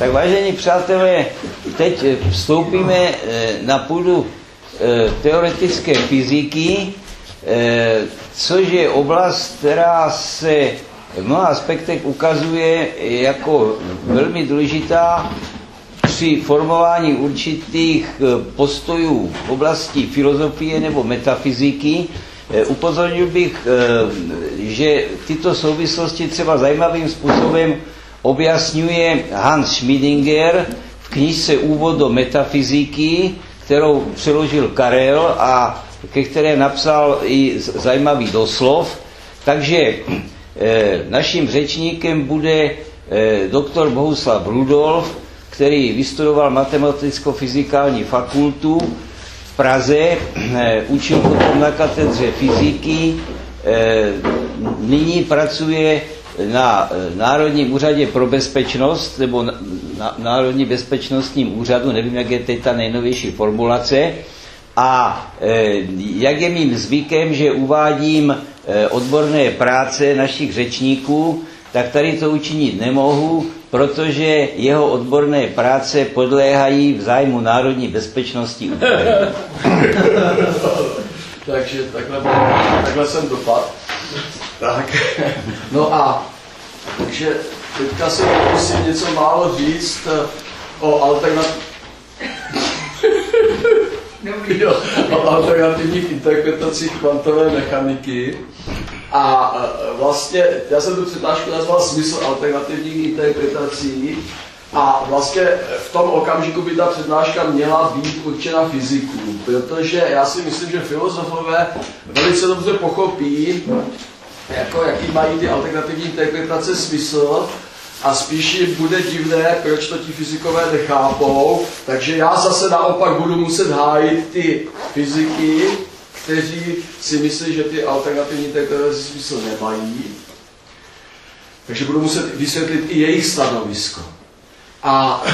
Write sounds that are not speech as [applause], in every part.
Tak vážení přátelé, teď vstoupíme eh, na půdu eh, teoretické fyziky, eh, což je oblast, která se v mnoha aspektech ukazuje jako velmi důležitá při formování určitých postojů v oblasti filozofie nebo metafyziky. Upozornil bych, že tyto souvislosti třeba zajímavým způsobem objasňuje Hans Schmidinger v knižce Úvod do metafyziky, kterou přeložil Karel a ke které napsal i zajímavý doslov. Takže e, naším řečníkem bude e, doktor Bohuslav Rudolf, který vystudoval matematicko-fyzikální fakultu v Praze, e, učil potom na katedře fyziky, nyní pracuje na eh, Národním úřadě pro bezpečnost nebo na, na Národní bezpečnostním úřadu, nevím, jak je teď ta nejnovější formulace, a e, jak je mým zvykem, že uvádím e, odborné práce našich řečníků, tak tady to učinit nemohu, protože jeho odborné práce podléhají v zájmu národní bezpečnosti Ukrajiny. [laughs] Takže takhle, takhle jsem dopadl. Tak, no a takže teďka se pokusím něco málo říct eh, o alternativních o alternativních interpretacích kvantové mechaniky. A eh, vlastně, já jsem tu přednášku nazval smysl alternativních interpretací, a vlastně v tom okamžiku by ta přednáška měla být určena fyzikům, protože já si myslím, že filozofové velice dobře pochopí, jako jaký mají ty alternativní interpretace smysl a spíš jim bude divné, proč to ti fyzikové nechápou, takže já zase naopak budu muset hájit ty fyziky, kteří si myslí, že ty alternativní interpretace smysl nemají. Takže budu muset vysvětlit i jejich stanovisko. A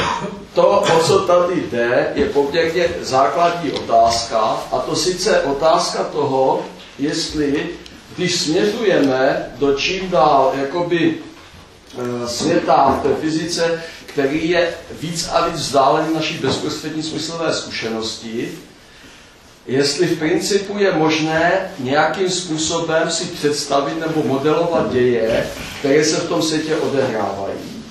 to, o co tady jde, je poměrně základní otázka, a to sice otázka toho, jestli když směřujeme do čím dál jakoby e, světa v té fyzice, který je víc a víc vzdálený naší bezprostřední smyslové zkušenosti, jestli v principu je možné nějakým způsobem si představit nebo modelovat děje, které se v tom světě odehrávají.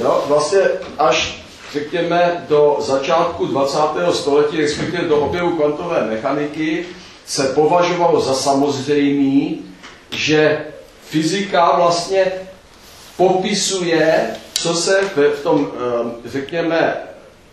Jo? Vlastně až řekněme do začátku 20. století, respektive do objevu kvantové mechaniky, se považovalo za samozřejmý, že fyzika vlastně popisuje, co se v tom, ehm, řekněme,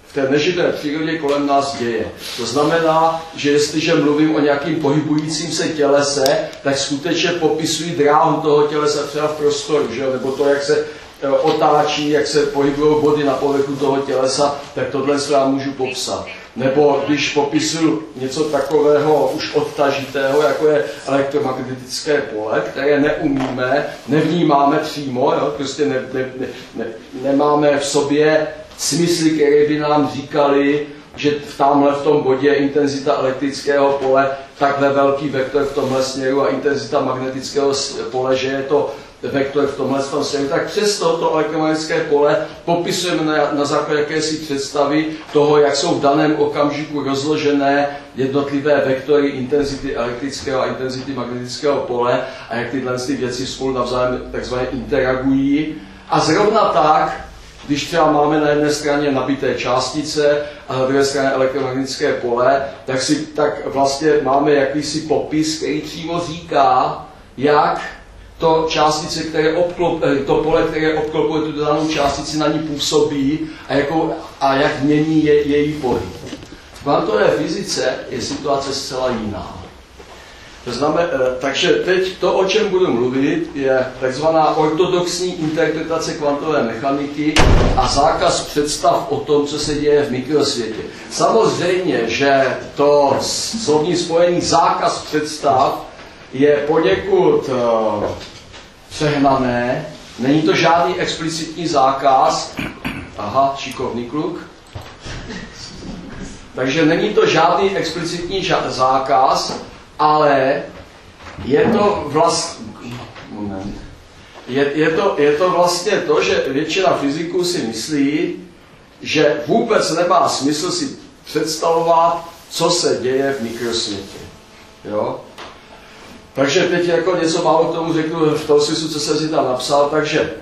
v té neživé přírodě kolem nás děje. To znamená, že jestliže mluvím o nějakým pohybujícím se tělese, tak skutečně popisují dráhu toho tělesa třeba v prostoru, že? nebo to, jak se otáčí, jak se pohybují body na povrchu toho tělesa, tak tohle se vám můžu popsat. Nebo když popisuju něco takového už odtažitého, jako je elektromagnetické pole, které neumíme, nevnímáme přímo, jo? prostě ne, ne, ne, ne, nemáme v sobě smysly, které by nám říkali, že v tamhle v tom bodě intenzita elektrického pole takhle velký vektor v tomhle směru a intenzita magnetického pole, že je to vektor v tomhle směru, tak přesto to elektromagnetické pole popisujeme na, na základě jakési představy toho, jak jsou v daném okamžiku rozložené jednotlivé vektory intenzity elektrického a intenzity magnetického pole a jak tyhle ty věci spolu navzájem takzvaně interagují. A zrovna tak, když třeba máme na jedné straně nabité částice a na druhé straně elektromagnetické pole, tak, si, tak vlastně máme jakýsi popis, který přímo říká, jak to částice, které obklop, eh, to pole, které obklopuje tu danou částici, na ní působí a, jako, a jak mění je, její pohyb. V kvantové fyzice je situace zcela jiná. To znamená, eh, takže teď to, o čem budu mluvit, je takzvaná ortodoxní interpretace kvantové mechaniky a zákaz představ o tom, co se děje v mikrosvětě. Samozřejmě, že to slovní spojení zákaz představ je poněkud uh, přehnané, není to žádný explicitní zákaz. Aha, šikovný kluk. Takže není to žádný explicitní zákaz, ale je to vlast... Moment. je, je, to, je to vlastně to, že většina fyziků si myslí, že vůbec nemá smysl si představovat, co se děje v mikrosvětě. Jo? Takže teď jako něco málo k tomu řeknu v tom smyslu, co jsem si tam napsal. Takže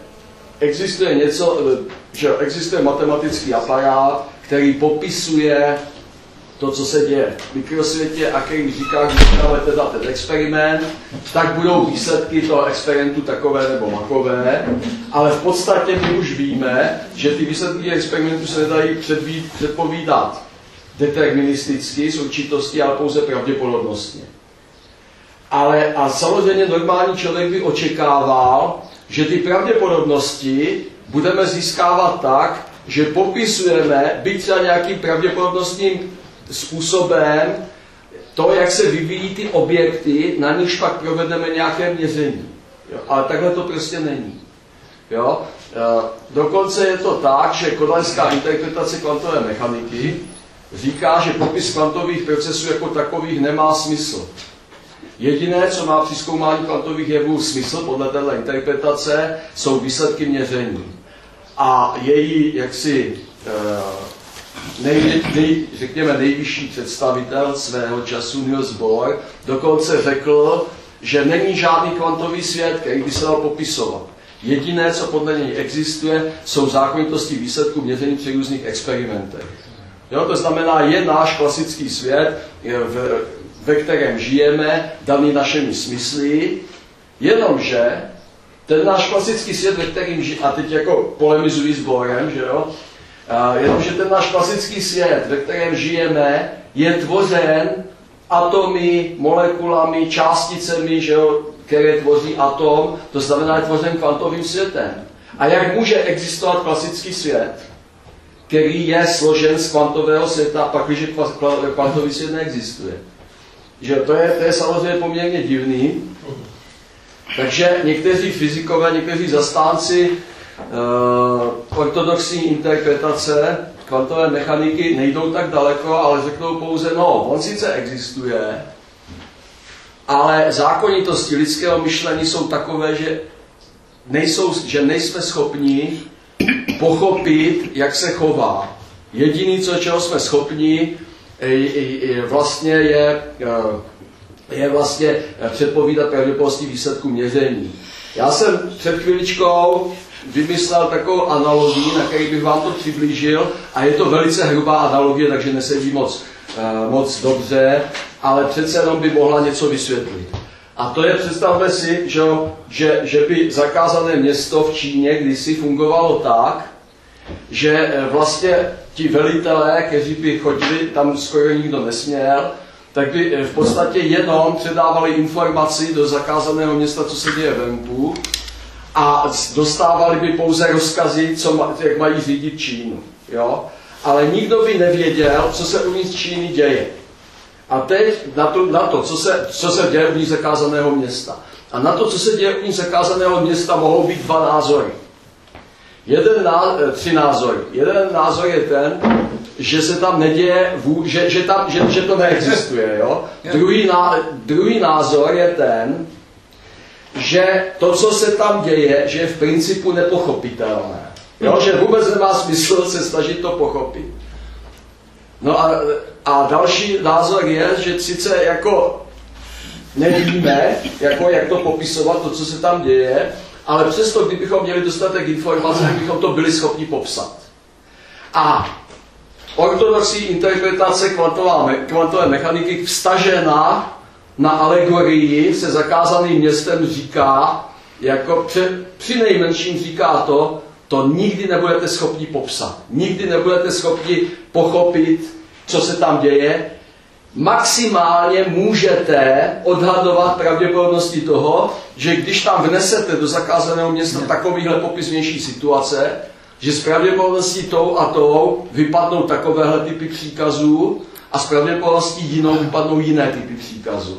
existuje něco, že existuje matematický aparát, který popisuje to, co se děje v mikrosvětě a který říká, že děláme teda ten experiment, tak budou výsledky toho experimentu takové nebo makové, ale v podstatě my už víme, že ty výsledky experimentu se nedají předpovídat deterministicky, s určitostí, ale pouze pravděpodobnostně. Ale a samozřejmě normální člověk by očekával, že ty pravděpodobnosti budeme získávat tak, že popisujeme, byť třeba nějakým pravděpodobnostním způsobem, to, jak se vyvíjí ty objekty, na nichž pak provedeme nějaké měření. Jo? Ale takhle to prostě není. Jo? E, dokonce je to tak, že kodaňská interpretace kvantové mechaniky říká, že popis kvantových procesů jako takových nemá smysl. Jediné, co má při zkoumání kvantových jevů smysl podle této interpretace, jsou výsledky měření. A její jaksi eh, nej, nej, řekněme nejvyšší představitel svého času Niels Bohr dokonce řekl, že není žádný kvantový svět, který by se dal popisovat. Jediné, co podle něj existuje, jsou zákonitosti výsledků měření při různých experimentech. Jo, to znamená, je náš klasický svět, v, ve kterém žijeme, daný našimi smysly, jenomže ten náš klasický svět, ve kterém žijeme, a teď jako polemizuji s Borem, že jo, a jenomže ten náš klasický svět, ve kterém žijeme, je tvořen atomy, molekulami, částicemi, že jo, které tvoří atom, to znamená, je tvořen kvantovým světem. A jak může existovat klasický svět, který je složen z kvantového světa, pak když kvantový svět neexistuje? Že to je, to je samozřejmě poměrně divný. Takže někteří fyzikové, někteří zastánci uh, ortodoxní interpretace kvantové mechaniky nejdou tak daleko, ale řeknou pouze, no, on sice existuje, ale zákonitosti lidského myšlení jsou takové, že, nejsou, že nejsme schopni pochopit, jak se chová. Jediný, co, čeho jsme schopni, vlastně je, eh, je vlastně předpovídat pravděpodobnosti výsledku měření. Já jsem před chviličkou vymyslel takovou analogii, na který bych vám to přiblížil a je to velice hrubá analogie, takže nesedí moc, eh, moc dobře, ale přece jenom by mohla něco vysvětlit. A to je, představme si, že, že, že by zakázané město v Číně kdysi fungovalo tak, že eh, vlastně ti velitelé, kteří by chodili, tam skoro nikdo nesměl, tak by eh, v podstatě jenom předávali informaci do zakázaného města, co se děje venku a dostávali by pouze rozkazy, co, jak mají řídit Čínu. Jo? Ale nikdo by nevěděl, co se uvnitř Číny děje. A teď na to, na to co, se, co se děje uvnitř zakázaného města. A na to, co se děje uvnitř zakázaného města, mohou být dva názory. Jeden ná, eh, tři názory. Jeden názor je ten, že se tam neděje, že, že, tam, že, že to neexistuje. [laughs] Jo? Druhý, ná, druhý názor je ten, že to, co se tam děje, že je v principu nepochopitelné. Jo? Že vůbec nemá smysl se snažit to pochopit. No a, a další názor je, že sice jako nevíme, jako jak to popisovat, to, co se tam děje, ale přesto, kdybychom měli dostatek informací, bychom to byli schopni popsat. A ortodoxní interpretace kvantová, kvantové mechaniky vstažená na alegorii se zakázaným městem říká, jako při, při nejmenším říká to, to nikdy nebudete schopni popsat. Nikdy nebudete schopni pochopit, co se tam děje, maximálně můžete odhadovat pravděpodobnosti toho, že když tam vnesete do zakázaného města takovýhle popis vnější situace, že s pravděpodobností tou a tou vypadnou takovéhle typy příkazů a s pravděpodobností jinou vypadnou jiné typy příkazů.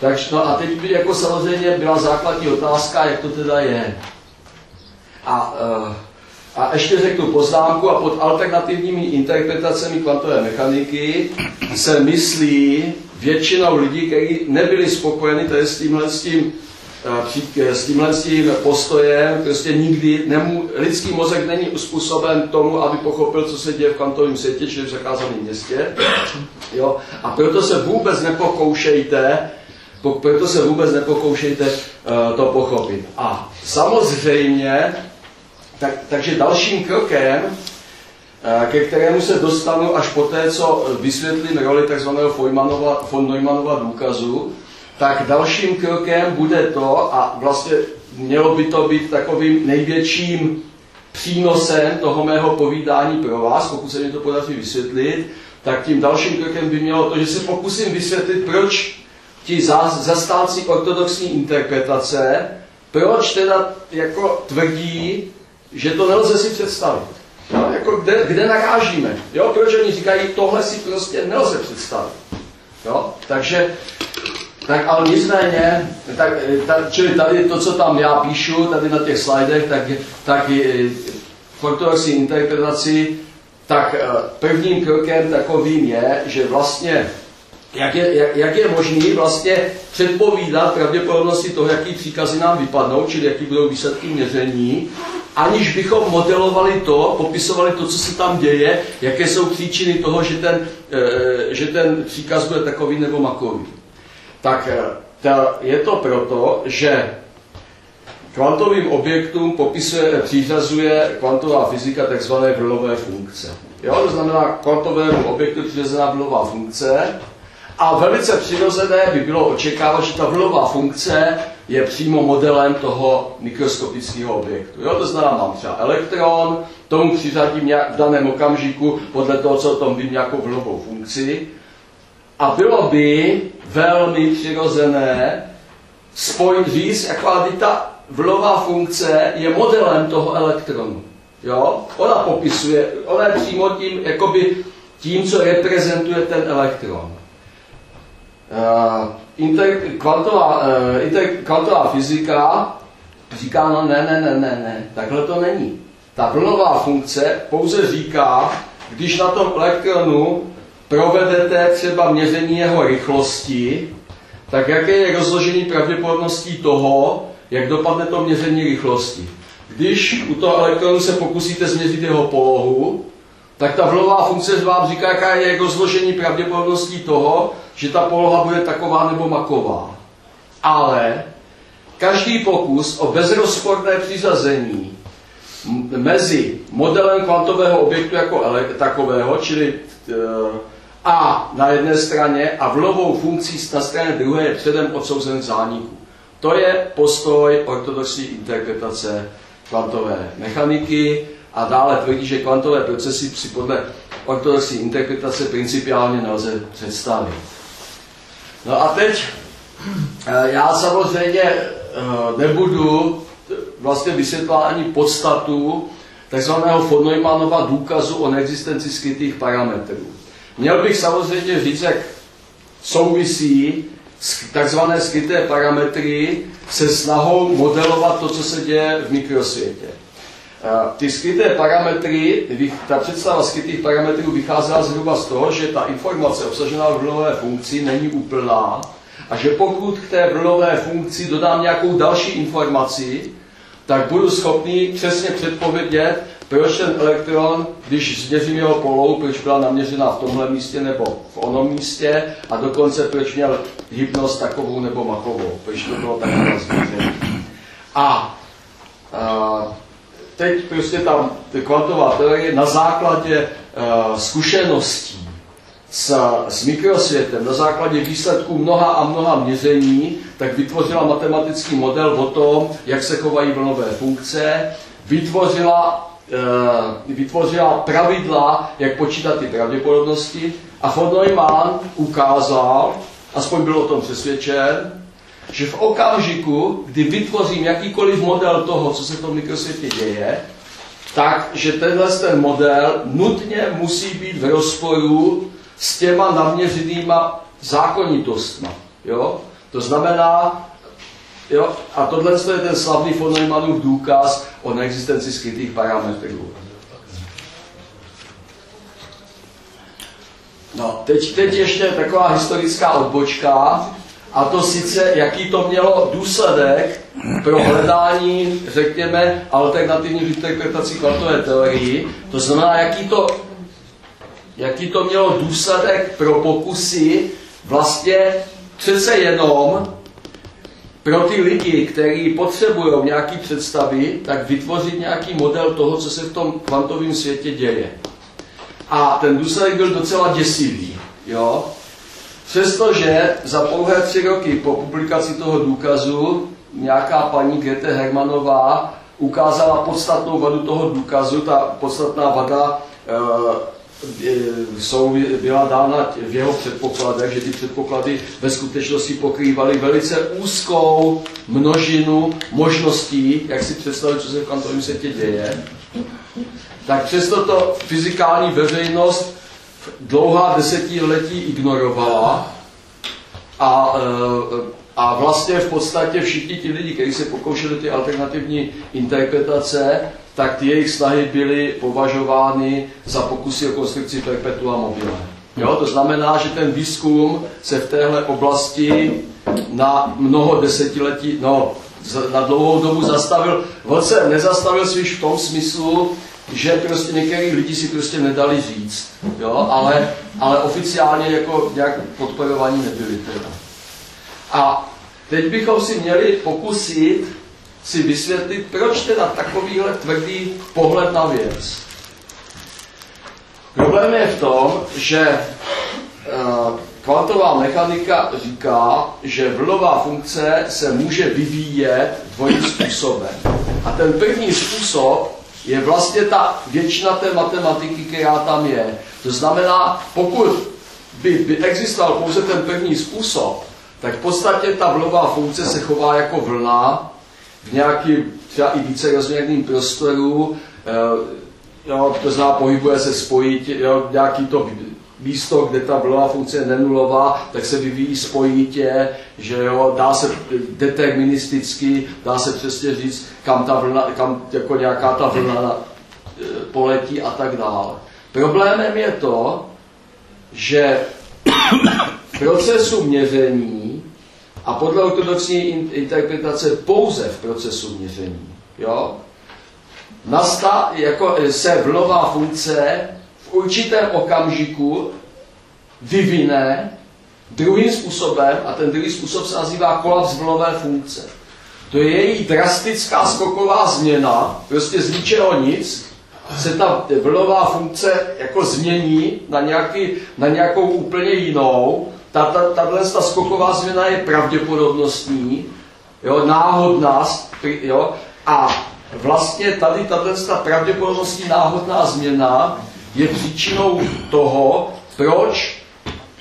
Takže no a teď by jako samozřejmě byla základní otázka, jak to teda je. A uh, a ještě řeknu poznámku a pod alternativními interpretacemi kvantové mechaniky se myslí většinou lidí, kteří nebyli spokojeni tady s tímhle s tím s tímhle s tím postojem prostě nikdy nemů, lidský mozek není uspůsoben tomu, aby pochopil, co se děje v kvantovém světě, čili v zakázaném městě. Jo? A proto se vůbec nepokoušejte proto se vůbec nepokoušejte uh, to pochopit. A samozřejmě, tak, takže dalším krokem, uh, ke kterému se dostanu až po té, co vysvětlím roli tzv. von Neumannova důkazu, tak dalším krokem bude to, a vlastně mělo by to být takovým největším přínosem toho mého povídání pro vás, pokud se mi to podaří vysvětlit, tak tím dalším krokem by mělo to, že se pokusím vysvětlit, proč ti zastánci ortodoxní interpretace, proč teda jako tvrdí, že to nelze si představit. No, jako kde, kde narážíme? Jo? Proč oni říkají, tohle si prostě nelze představit. Jo? Takže tak ale nicméně, tak, tak, čili tady to, co tam já píšu, tady na těch slidech, tak, tak v ortodoxní interpretaci, tak eh, prvním krokem takovým je, že vlastně jak je, jak, jak je možný vlastně předpovídat pravděpodobnosti toho, jaký příkazy nám vypadnou, čili jaký budou výsledky měření, aniž bychom modelovali to, popisovali to, co se tam děje, jaké jsou příčiny toho, že ten, e, že ten příkaz bude takový nebo makový tak eh, ta, je to proto, že kvantovým objektům popisuje, přiřazuje kvantová fyzika tzv. vlnové funkce. Jo, to znamená kvantovému objektu přiřazená vlnová funkce a velice přirozené by bylo očekávat, že ta vlnová funkce je přímo modelem toho mikroskopického objektu. Jo, to znamená, mám třeba elektron, tomu přiřadím nějak v daném okamžiku podle toho, co tom vím, nějakou vlnovou funkci a bylo by velmi přirozené spojit říct, jako ta vlnová funkce je modelem toho elektronu. Jo? Ona popisuje, ona je přímo tím, jakoby tím, co reprezentuje ten elektron. Uh, inter, kvantová, uh, inter, kvantová fyzika říká, no ne, ne, ne, ne, ne, takhle to není. Ta vlnová funkce pouze říká, když na tom elektronu provedete třeba měření jeho rychlosti, tak jaké je rozložení pravděpodobností toho, jak dopadne to měření rychlosti. Když u toho elektronu se pokusíte změřit jeho polohu, tak ta vlnová funkce vám říká, jaká je rozložení pravděpodobností toho, že ta poloha bude taková nebo maková. Ale každý pokus o bezrozporné přizazení mezi modelem kvantového objektu jako takového, čili e, a na jedné straně a vlnovou funkcí na straně druhé je předem odsouzen k zániku. To je postoj ortodoxní interpretace kvantové mechaniky a dále tvrdí, že kvantové procesy si podle ortodoxní interpretace principiálně nelze představit. No a teď eh, já samozřejmě eh, nebudu vlastně vysvětlovat ani podstatu takzvaného von důkazu o neexistenci skrytých parametrů. Měl bych samozřejmě říct, jak souvisí takzvané skryté parametry se snahou modelovat to, co se děje v mikrosvětě. Ty skryté parametry, ta představa skrytých parametrů vycházela zhruba z toho, že ta informace obsažená v vlnové funkci není úplná a že pokud k té vlnové funkci dodám nějakou další informaci, tak budu schopný přesně předpovědět, proč ten elektron, když změřím jeho polou, proč byla naměřena v tomhle místě nebo v onom místě a dokonce proč měl hybnost takovou nebo makovou, proč to bylo takové změření. A, a teď prostě tam kvantová teorie na základě a, zkušeností s, s mikrosvětem, na základě výsledků mnoha a mnoha měření, tak vytvořila matematický model o tom, jak se chovají vlnové funkce, vytvořila Eh, vytvořila pravidla, jak počítat ty pravděpodobnosti a von Neumann ukázal, aspoň byl o tom přesvědčen, že v okamžiku, kdy vytvořím jakýkoliv model toho, co se v tom mikrosvětě děje, tak, že tenhle ten model nutně musí být v rozporu s těma naměřenýma zákonitostma. Jo? To znamená, Jo? A tohle je ten slavný von Neumannův důkaz o neexistenci skrytých parametrů. No, teď, teď ještě taková historická odbočka. A to sice, jaký to mělo důsledek pro hledání, řekněme, alternativních interpretací kvantové teorii. To znamená, jaký to, jaký to mělo důsledek pro pokusy vlastně přece jenom pro ty lidi, kteří potřebují nějaký představy, tak vytvořit nějaký model toho, co se v tom kvantovém světě děje. A ten důsledek byl docela děsivý. Jo? Přestože za pouhé tři roky po publikaci toho důkazu nějaká paní Grete Hermanová ukázala podstatnou vadu toho důkazu. Ta podstatná vada e, jsou, byla dána v jeho předpokladech, že ty předpoklady ve skutečnosti pokrývaly velice úzkou množinu možností, jak si představit, co se v kvantovém světě děje. Tak přesto to fyzikální veřejnost dlouhá desetiletí ignorovala a, e, a vlastně v podstatě všichni ti lidi, kteří se pokoušeli ty alternativní interpretace, tak ty jejich snahy byly považovány za pokusy o konstrukci perpetua mobile. Jo, to znamená, že ten výzkum se v téhle oblasti na mnoho desetiletí, no, na dlouhou dobu zastavil. On se nezastavil spíš v tom smyslu, že prostě některý lidi si prostě nedali říct, jo, ale, ale oficiálně jako nějak podporovaní nebyli teda. A teď bychom si měli pokusit si vysvětlit, proč teda takovýhle tvrdý pohled na věc. Problém je v tom, že uh, kvantová mechanika říká, že vlnová funkce se může vyvíjet dvojím způsobem. A ten první způsob je vlastně ta většina té matematiky, která tam je. To znamená, pokud by, by existoval pouze ten první způsob, tak v podstatě ta vlnová funkce se chová jako vlna v nějakým třeba i více rozměrným prostoru, e, jo, to znamená, pohybuje se spojit, jo, nějaký to místo, kde ta vlnová funkce je nenulová, tak se vyvíjí spojitě, že jo, dá se deterministicky, dá se přesně říct, kam ta vlna, kam jako nějaká ta vlna e, poletí a tak dále. Problémem je to, že v procesu měření a podle ortodoxní interpretace pouze v procesu měření, jo, nastá, jako se vlnová funkce určitém okamžiku vyvine druhým způsobem, a ten druhý způsob se nazývá kolaps vlnové funkce. To je její drastická skoková změna, prostě z ničeho nic, se ta vlnová funkce jako změní na, nějaký, na nějakou úplně jinou. Tato ta skoková změna je pravděpodobnostní, jo, náhodná, jo, a vlastně tady tato pravděpodobnostní náhodná změna je příčinou toho, proč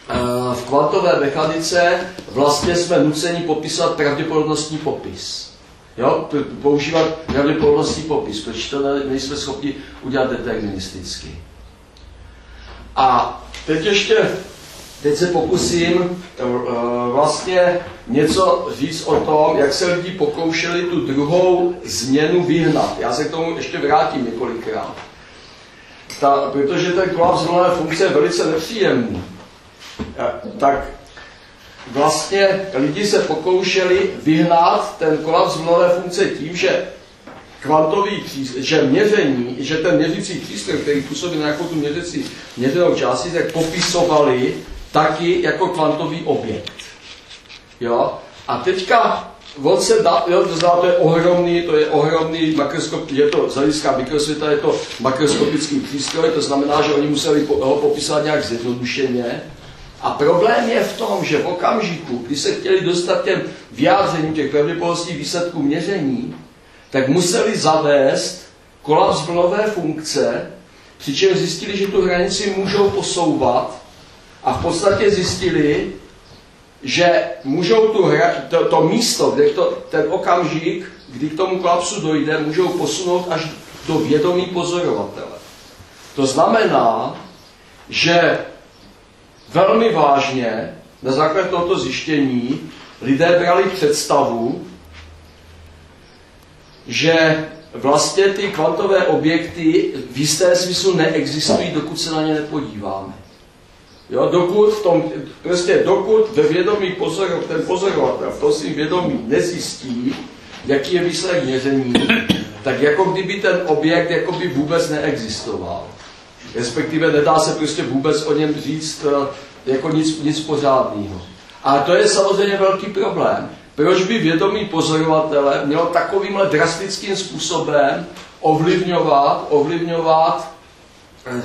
eh, v kvantové mechanice vlastně jsme nuceni popisovat pravděpodobnostní popis. Jo? Používat pravděpodobnostní popis, proč to nejsme schopni udělat deterministicky. A teď ještě, teď se pokusím eh, vlastně něco říct o tom, jak se lidi pokoušeli tu druhou změnu vyhnat. Já se k tomu ještě vrátím několikrát ta, protože ten kolaps vlnové funkce je velice nepříjemný, tak vlastně lidi se pokoušeli vyhnat ten kolaps vlnové funkce tím, že kvantový přístroj, že měření, že ten měřící přístroj, který působí na nějakou tu měřící měřenou části, tak popisovali taky jako kvantový objekt. Jo? A teďka on se dá, jo, to znamená, to je ohromný, to je ohromný makroskop, je to z hlediska mikrosvěta, je to makroskopický přístroj, to znamená, že oni museli ho popisovat nějak zjednodušeně. A problém je v tom, že v okamžiku, kdy se chtěli dostat těm vyjádřením těch pravděpodobnostních výsledků měření, tak museli zavést kolaps vlnové funkce, přičemž zjistili, že tu hranici můžou posouvat a v podstatě zjistili, že můžou tu hra, to, to místo, kde to, ten okamžik, kdy k tomu kolapsu dojde, můžou posunout až do vědomí pozorovatele. To znamená, že velmi vážně na základě tohoto zjištění lidé brali představu, že vlastně ty kvantové objekty v jisté smyslu neexistují, dokud se na ně nepodíváme. Jo, dokud v tom, prostě dokud ve vědomí pozor, ten pozorovatel v tom vědomí nezjistí, jaký je výsledek měření, tak jako kdyby ten objekt jako by vůbec neexistoval. Respektive nedá se prostě vůbec o něm říct eh, jako nic, nic pořádného. A to je samozřejmě velký problém. Proč by vědomí pozorovatele mělo takovýmhle drastickým způsobem ovlivňovat, ovlivňovat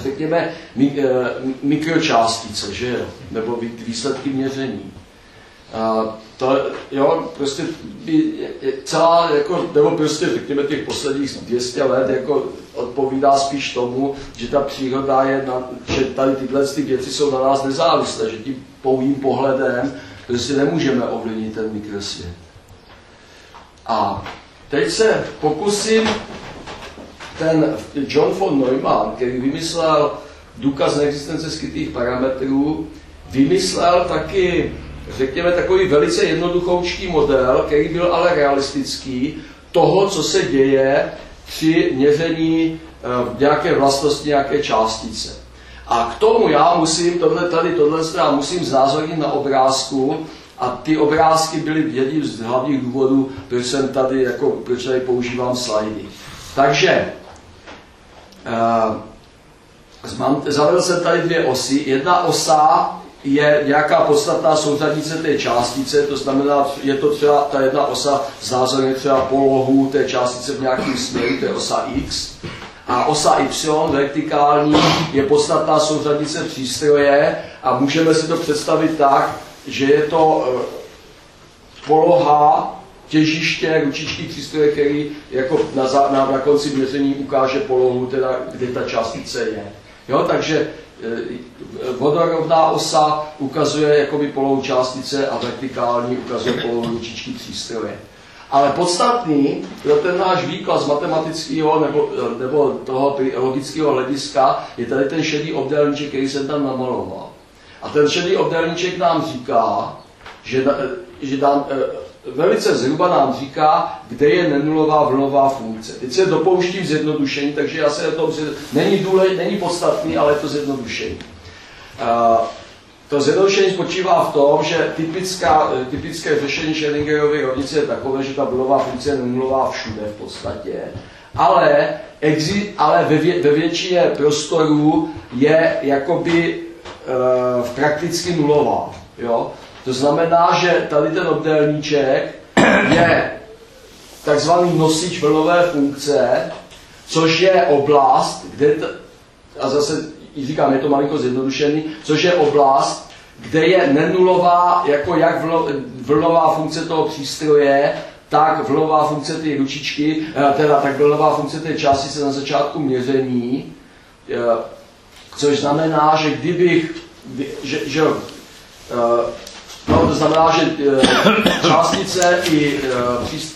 řekněme, eh, mikročástice, že jo? nebo výsledky měření. A to, jo, prostě by celá, jako, nebo prostě řekněme těch posledních 200 let jako odpovídá spíš tomu, že ta příroda je, na, že tady tyhle ty věci jsou na nás nezávislé, že tím pouhým pohledem prostě nemůžeme ovlivnit ten mikrosvět. A teď se pokusím ten John von Neumann, který vymyslel důkaz neexistence skrytých parametrů, vymyslel taky, řekněme, takový velice jednoduchoučký model, který byl ale realistický, toho, co se děje při měření uh, nějaké vlastnosti, nějaké částice. A k tomu já musím, tohle, tady tohle já musím znázornit na obrázku, a ty obrázky byly jedním z hlavních důvodů, proč jsem tady, jako, proč tady používám slajdy. Takže zavedl jsem tady dvě osy. Jedna osa je nějaká podstatná souřadnice té částice, to znamená, je to třeba ta jedna osa znázorně třeba polohu té částice v nějakém směru, to je osa x. A osa y, vertikální, je podstatná souřadnice přístroje a můžeme si to představit tak, že je to eh, poloha těžiště ručičky přístroje, který jako na, na, na konci měření ukáže polohu, teda, kde ta částice je. Jo, takže e, vodorovná osa ukazuje jakoby polohu částice a vertikální ukazuje polohu ručičky přístroje. Ale podstatný pro ten náš výklad z matematického nebo, eh, nebo toho logického hlediska je tady ten šedý obdélníček, který jsem tam namaloval. A ten šedý obdélníček nám říká, že, že nám, velice zhruba nám říká, kde je nenulová vlnová funkce. Teď se dopouštím zjednodušení, takže já se o tom není, důle, není podstatný, ale je to zjednodušení. To zjednodušení spočívá v tom, že typická, typické řešení Schrödingerovy rovnice je takové, že ta vlnová funkce je nenulová všude v podstatě, ale, exi, ale ve, vě, ve většině prostorů je jakoby e, prakticky nulová. Jo? To znamená, že tady ten obdélníček je takzvaný nosič vlnové funkce, což je oblast, kde, t, a zase říkám, je to malinko zjednodušený, což je oblast, kde je nenulová, jako jak vlnová funkce toho přístroje, tak vlnová funkce té ručičky, eh, teda tak vlnová funkce té části se na začátku měření, eh, což znamená, že kdybych, že, že eh, No, to znamená, že e, částice i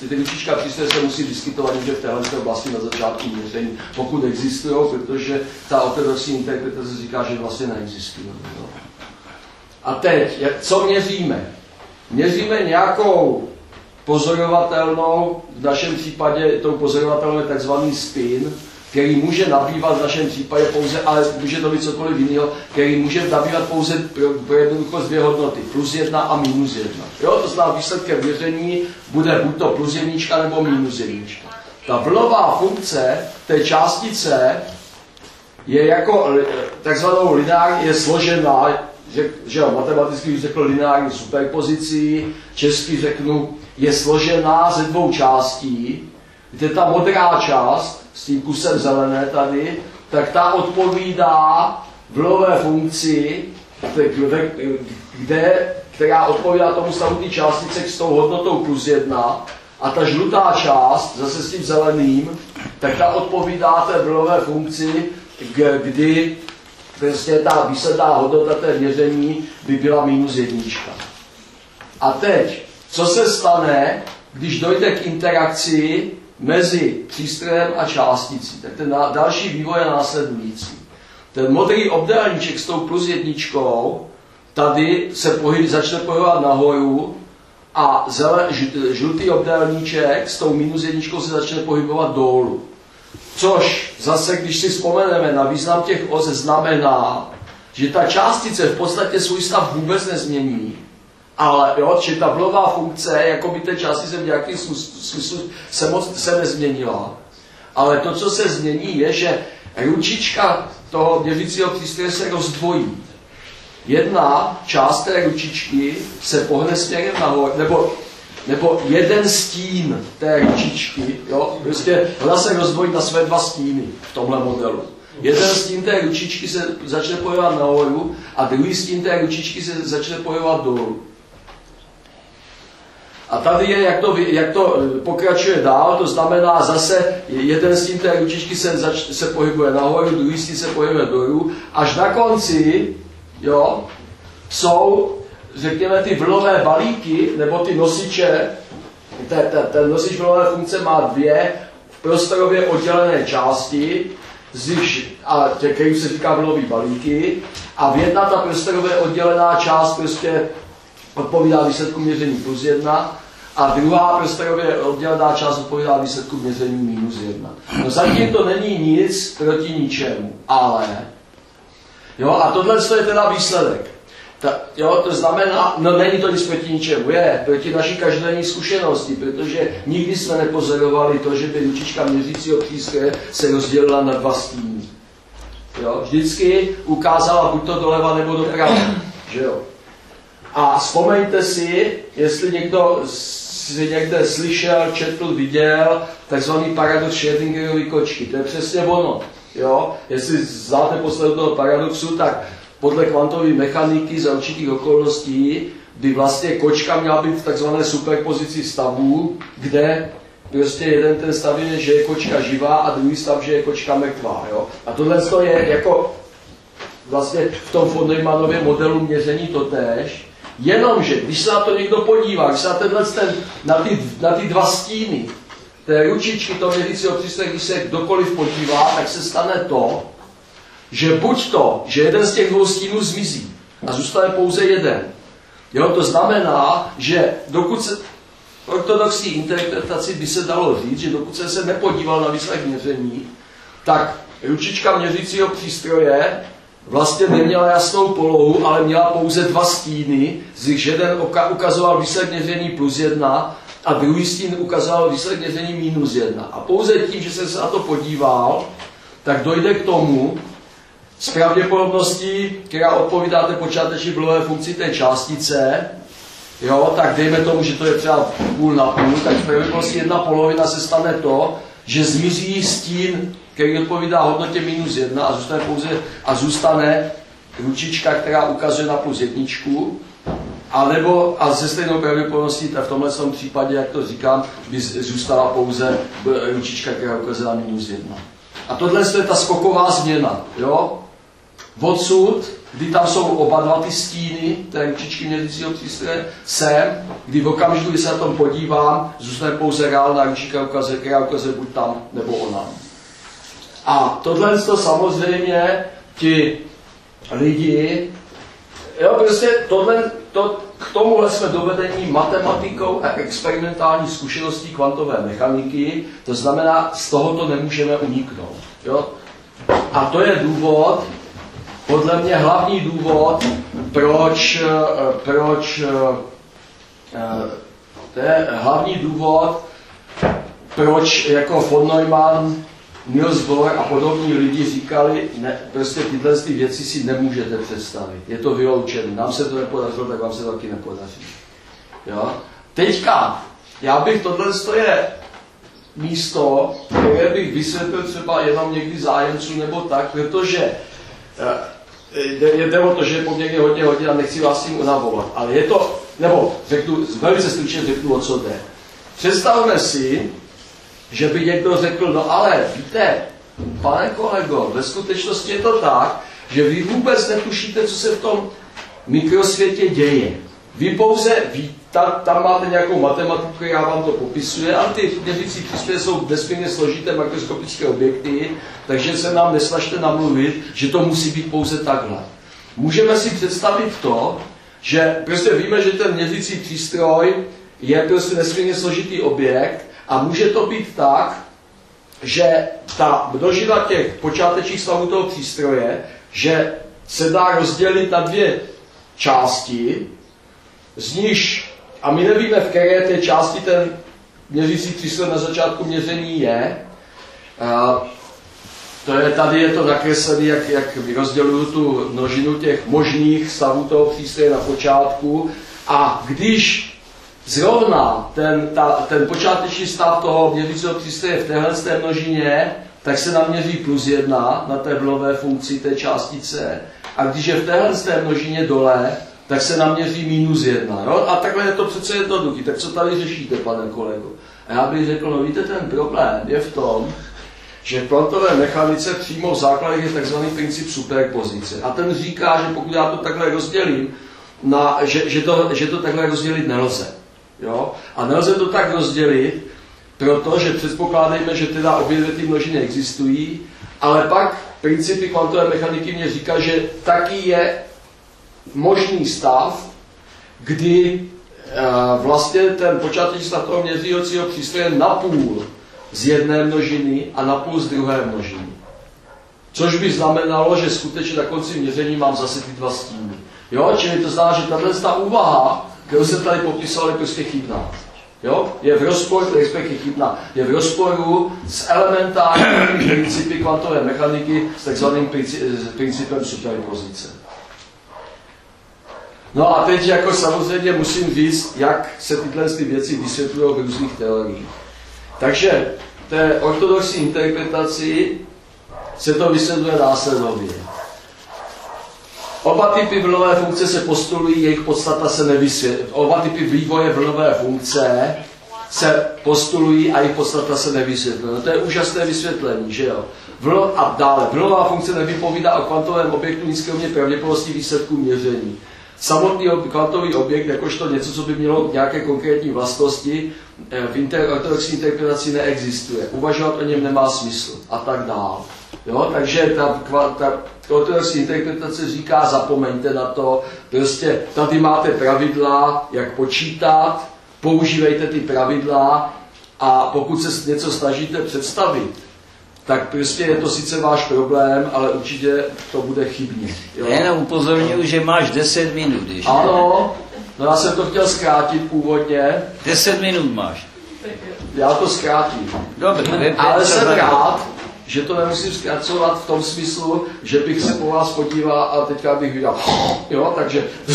e, ty ručička přístroje se musí vyskytovat v téhle oblasti na začátku měření, pokud existují, protože ta ortodoxní interpretace říká, že vlastně neexistují. No. A teď, co měříme? Měříme nějakou pozorovatelnou, v našem případě tou pozorovatelnou je takzvaný spin, který může nabývat v našem případě pouze, ale může to být cokoliv jiného, který může nabývat pouze pro, pro jednoduchost dvě hodnoty, plus jedna a minus jedna. Jo, to znamená výsledkem měření bude buď to plus jednička nebo minus jednička. Ta vlnová funkce té částice je jako takzvanou lineární, je složená, že, že jo, matematicky bych řekl lineární superpozicí, česky řeknu, je složená ze dvou částí, kde ta modrá část s tím kusem zelené tady, tak ta odpovídá vlové funkci, kde, která odpovídá tomu stavu té částice s tou hodnotou plus jedna, a ta žlutá část, zase s tím zeleným, tak ta odpovídá té vlové funkci, kdy prostě ta výsledná hodnota té měření by byla minus jednička. A teď, co se stane, když dojde k interakci mezi přístrojem a částicí. Tak ten další vývoj je následující. Ten modrý obdélníček s tou plus jedničkou tady se pohyb, začne pohybovat nahoru a zele, žlutý obdélníček s tou minus jedničkou se začne pohybovat dolů. Což zase, když si vzpomeneme na význam těch os, znamená, že ta částice v podstatě svůj stav vůbec nezmění, ale jo, že ta vlová funkce, jako by té částice v nějakém smyslu se moc se nezměnila. Ale to, co se změní, je, že ručička toho měřícího přístroje se rozdvojí. Jedna část té ručičky se pohne směrem nahoru, nebo, nebo jeden stín té ručičky, jo, prostě ona se rozdvojí na své dva stíny v tomhle modelu. Jeden stín té ručičky se začne pohybovat nahoru a druhý stín té ručičky se začne pohybovat dolů. A tady je, jak to, jak to eh, pokračuje dál, to znamená zase jeden stín té ručičky se, zač, se pohybuje nahoru, druhý stín se pohybuje dolů, až na konci jo, jsou, řekněme, ty vlnové balíky, nebo ty nosiče, ten, ten, ten nosič vlnové funkce má dvě prostorově oddělené části, zjiš, a který se říká vlnový balíky, a v jedna ta prostorově oddělená část prostě odpovídá výsledku měření plus jedna a druhá prostorově oddělená část odpovídá výsledku měření minus jedna. No zatím to není nic proti ničemu, ale jo, a tohle je teda výsledek. Ta, jo, to znamená, no není to nic proti ničemu, je proti naší každodenní zkušenosti, protože nikdy jsme nepozorovali to, že by ručička měřícího přístroje se rozdělila na dva stíny. Jo, vždycky ukázala buď to doleva nebo doprava. Že jo? A vzpomeňte si, jestli někdo si někde slyšel, četl, viděl, takzvaný paradox Schrödingerovy kočky. To je přesně ono. Jo? Jestli znáte posledního toho paradoxu, tak podle kvantové mechaniky za určitých okolností by vlastně kočka měla být v takzvané superpozici stavů, kde prostě jeden ten stav je, že je kočka živá a druhý stav, že je kočka mrtvá. Jo? A tohle je jako vlastně v tom von Neumannově modelu měření totéž, Jenomže, když se na to někdo podívá, když se na, tenhle, ten, na, ty, na ty dva stíny, té ručičky toho měřícího přístroje, když se kdokoliv podívá, tak se stane to, že buď to, že jeden z těch dvou stínů zmizí a zůstane pouze jeden. Jo, to znamená, že dokud se ortodoxní interpretaci by se dalo říct, že dokud jsem se nepodíval na výsledek měření, tak ručička měřícího přístroje vlastně neměla jasnou polohu, ale měla pouze dva stíny, z nichž jeden ukazoval výsledek měření plus jedna a druhý stín ukazoval výsledek měření minus jedna. A pouze tím, že jsem se na to podíval, tak dojde k tomu, s pravděpodobností, která odpovídá té počáteční vlové funkci té částice, jo, tak dejme tomu, že to je třeba půl na půl, tak v pravděpodobnosti jedna polovina se stane to, že zmizí stín který odpovídá hodnotě minus jedna a zůstane pouze a zůstane ručička, která ukazuje na plus jedničku, a nebo a ze stejnou pravděpodobností, v tomhle případě, jak to říkám, by zůstala pouze ručička, která ukazuje na minus jedna. A tohle je ta skoková změna. Jo? Odsud, kdy tam jsou oba dva ty stíny té ručičky měřícího přístroje, sem, kdy v okamžiku, kdy se na tom podívám, zůstane pouze reálná ručička, která ukazuje buď tam, nebo ona. A tohle to samozřejmě ti lidi, jo, prostě tohle, to, k tomuhle jsme dovedení matematikou a experimentální zkušeností kvantové mechaniky, to znamená, z tohoto nemůžeme uniknout. Jo? A to je důvod, podle mě hlavní důvod, proč, proč to je hlavní důvod, proč jako von Neumann Niels Bohr a podobní lidi říkali, ne, prostě tyhle ty věci si nemůžete představit. Je to vyloučené. Nám se to nepodařilo, tak vám se taky nepodaří. Jo? Teďka, já bych tohle je místo, které bych vysvětlil třeba jenom někdy zájemců nebo tak, protože eh, jde, jde o to, že je poměrně hodně hodin a nechci vás tím unavovat. Ale je to, nebo řeknu, velice stručně řeknu, o co jde. Představme si, že by někdo řekl, no ale víte, pane kolego, ve skutečnosti je to tak, že vy vůbec netušíte, co se v tom mikrosvětě děje. Vy pouze ví, tam, tam máte nějakou matematiku, která vám to popisuje, ale ty měřící přístroje jsou nesmírně složité makroskopické objekty, takže se nám neslažte namluvit, že to musí být pouze takhle. Můžeme si představit to, že prostě víme, že ten měřící přístroj je prostě nesmírně složitý objekt a může to být tak, že ta množina těch počátečních stavů toho přístroje, že se dá rozdělit na dvě části, z níž, a my nevíme, v které té části ten měřící přístroj na začátku měření je, a to je, tady je to nakreslené, jak, jak rozděluju tu množinu těch možných stavů toho přístroje na počátku. A když zrovna ten, ta, ten počáteční stav toho měřícího přístroje v téhle té množině, tak se naměří plus jedna na té vlové funkci té částice. A když je v téhle té množině dole, tak se naměří minus jedna. Jo? A takhle je to přece jednoduchý. Tak co tady řešíte, pane kolego? A já bych řekl, no víte, ten problém je v tom, že v kvantové mechanice přímo v základě je tzv. princip superpozice. A ten říká, že pokud já to takhle rozdělím, na, že, že, to, že to takhle rozdělit nelze. Jo? A nelze to tak rozdělit, protože předpokládejme, že teda obě dvě ty množiny existují, ale pak principy kvantové mechaniky mě říká, že taky je možný stav, kdy uh, vlastně ten počáteční stav toho měřícího přístroje napůl z jedné množiny a napůl z druhé množiny. Což by znamenalo, že skutečně na konci měření mám zase ty dva stíny. Jo? Čili to znamená, že tahle ta úvaha, kterou jsem tady popisoval, je prostě chybná. Jo? Je v rozporu, respektive chybná, je v rozporu s elementárními principy kvantové mechaniky s takzvaným principem superpozice. No a teď jako samozřejmě musím říct, jak se tyhle ty věci vysvětlují v různých teoriích. Takže té ortodoxní interpretaci se to vysvětluje následovně. Oba typy vlnové funkce se postulují, jejich podstata se nevysvětlí. Oba typy vývoje vlnové funkce se postulují a jejich podstata se nevysvětlí. No to je úžasné vysvětlení, že jo? Vl a dále. Vlnová funkce nevypovídá o kvantovém objektu nízké pravděpodobnosti výsledků měření. Samotný kvantový objekt, jakožto něco, co by mělo nějaké konkrétní vlastnosti, eh, v inter, ortodoxní interpretaci neexistuje. Uvažovat o něm nemá smysl a tak dále. Jo? Takže ta, ta ortodoxní interpretace říká, zapomeňte na to, prostě tady máte pravidla, jak počítat, používejte ty pravidla a pokud se něco snažíte představit, tak prostě je to sice váš problém, ale určitě to bude chybně. Jo? Já jenom upozorňuji, že máš 10 minut. Ještě. Ano, no já jsem to chtěl zkrátit původně. 10 minut máš. Já to zkrátím. Dobře, ale jsem rád, že to nemusím zkracovat v tom smyslu, že bych se po vás podíval a teďka bych viděl, [laughs] jo, takže [laughs] to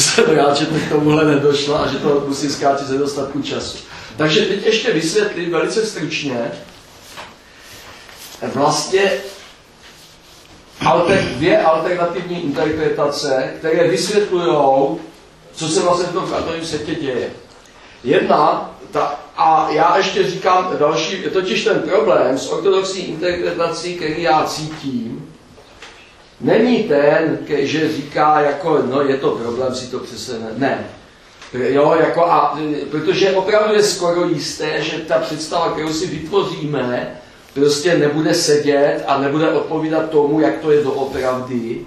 že to k tomuhle nedošlo a že to musím zkrátit ze dostatku času. Takže teď ještě vysvětlím velice stručně, vlastně alter, dvě alternativní interpretace, které vysvětlují, co se vlastně v tom kvantovém světě děje. Jedna, ta, a já ještě říkám další, totiž ten problém s ortodoxní interpretací, který já cítím, není ten, že říká, jako, no je to problém, si to přesně ne. ne. Jo, jako a, protože opravdu je skoro jisté, že ta představa, kterou si vytvoříme, prostě nebude sedět a nebude odpovídat tomu, jak to je doopravdy,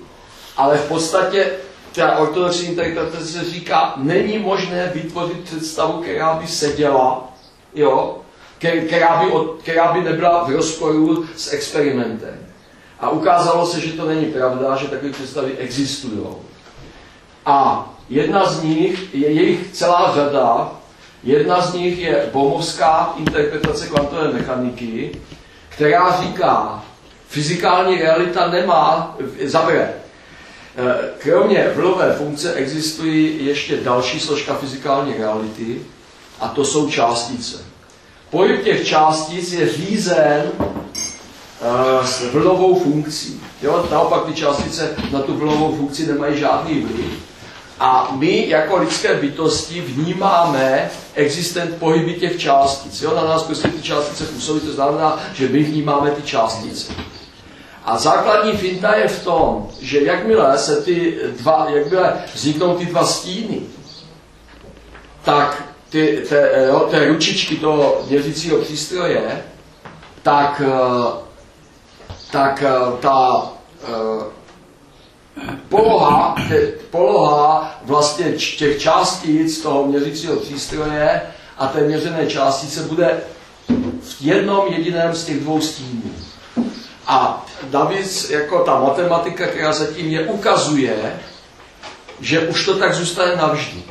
ale v podstatě ta ortodoxní interpretace říká, není možné vytvořit představu, která by seděla, jo, která by, od, která by nebyla v rozporu s experimentem. A ukázalo se, že to není pravda, že takové představy existují. A jedna z nich, je jejich celá řada, jedna z nich je bomovská interpretace kvantové mechaniky, která říká, fyzikální realita nemá, zaprvé, eh, kromě vlové funkce existují ještě další složka fyzikální reality a to jsou částice. Pohyb těch částic je řízen uh, s vlnovou funkcí. Jo? Naopak ty částice na tu vlnovou funkci nemají žádný vliv. A my jako lidské bytosti vnímáme existent pohyby těch částic. Jo? Na nás prostě ty částice působí, to znamená, že my vnímáme ty částice. A základní finta je v tom, že jakmile se ty dva, jakmile vzniknou ty dva stíny, tak ty, te, jo, té ručičky toho měřícího přístroje, tak, eh, tak eh, ta eh, poloha, poloha vlastně těch částic toho měřícího přístroje a té měřené částice bude v jednom jediném z těch dvou stínů. A navíc jako ta matematika, která zatím je, ukazuje, že už to tak zůstane navždy.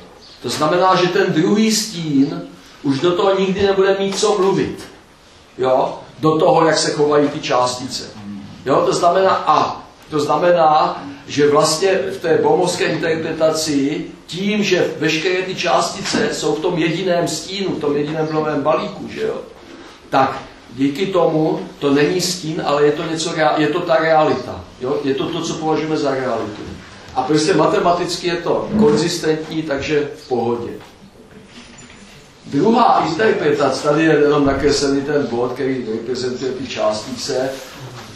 To znamená, že ten druhý stín už do toho nikdy nebude mít co mluvit. Jo? Do toho, jak se chovají ty částice. Jo? To znamená, a to znamená, že vlastně v té bomovské interpretaci tím, že veškeré ty částice jsou v tom jediném stínu, v tom jediném vlnovém balíku, že jo? tak díky tomu to není stín, ale je to, něco, je to ta realita. Jo? Je to to, co považujeme za realitu. A prostě matematicky je to konzistentní, takže v pohodě. Druhá interpretace, tady je jenom nakreslený ten bod, který reprezentuje ty částice.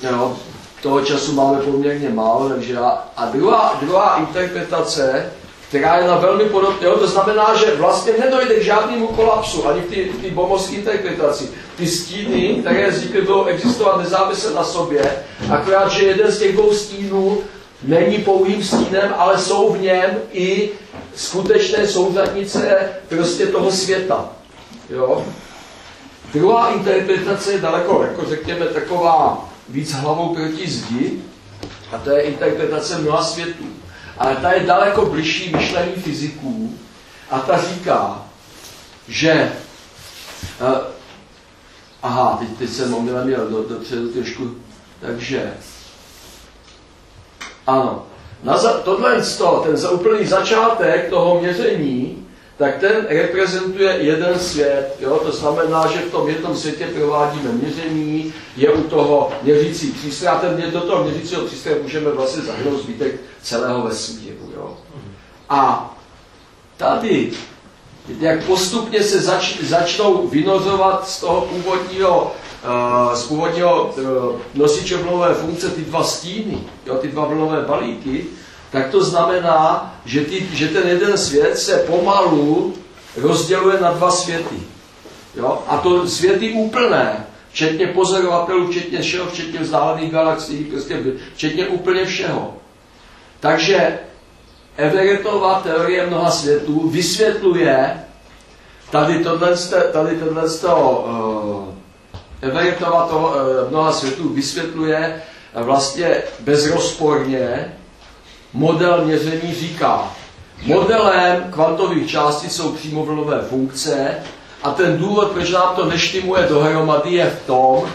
Jo, toho času máme poměrně málo, takže já, a druhá, druhá interpretace, která je na velmi podobné, to znamená, že vlastně nedojde k žádnému kolapsu ani v té bomovské interpretaci. Ty stíny, které zvykly budou existovat nezávisle na sobě, akorát, že jeden z těch dvou stínů není pouhým stínem, ale jsou v něm i skutečné souřadnice prostě toho světa. Jo? Druhá interpretace je daleko, jako řekněme, taková víc hlavou proti zdi, a to je interpretace mnoha světů. Ale ta je daleko bližší myšlení fyziků a ta říká, že uh, aha, teď, teď jsem omylem měl do, dopředu trošku, takže ano, na za, tohle ten za úplný začátek toho měření, tak ten reprezentuje jeden svět. Jo? To znamená, že v tom jednom světě provádíme měření, je u toho měřící přístroj a ten, do toho měřícího přístroje můžeme vlastně zahrnout zbytek celého vesmíru. Jo? A tady, jak postupně se zač, začnou vynozovat z toho původního z původního uh, nosiče vlnové funkce ty dva stíny, jo, ty dva vlnové balíky, tak to znamená, že, ty, že ten jeden svět se pomalu rozděluje na dva světy. Jo? A to světy úplné, včetně pozorovatelů, včetně všeho, včetně vzdálených galaxií, prostě včetně úplně všeho. Takže Everettová teorie mnoha světů vysvětluje tady tohle, tady tohle uh, Everettova to uh, mnoha světů vysvětluje vlastně bezrozporně, model měření říká, modelem kvantových částic jsou přímovlnové funkce a ten důvod, proč nám to neštimuje dohromady, je v tom,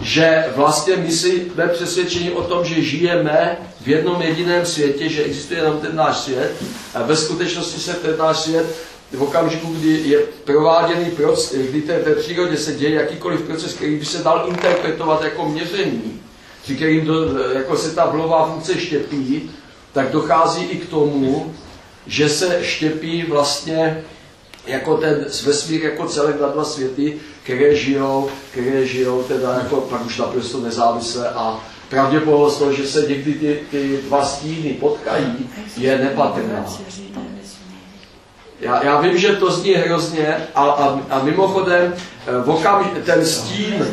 že vlastně my jsme přesvědčeni o tom, že žijeme v jednom jediném světě, že existuje jenom ten náš svět a ve skutečnosti se ten náš svět v okamžiku, kdy je prováděný proces, kdy té, té přírodě se děje jakýkoliv proces, který by se dal interpretovat jako měření, při kterým do, jako se ta vlová funkce štěpí, tak dochází i k tomu, že se štěpí vlastně jako ten vesmír jako celek na dva světy, které žijou, které žijou teda jako pak už naprosto nezávisle a pravděpodobnost že se někdy ty, ty dva stíny potkají, je nepatrná. Já, já vím, že to zní hrozně a, a, a mimochodem eh, v okamž, ten stín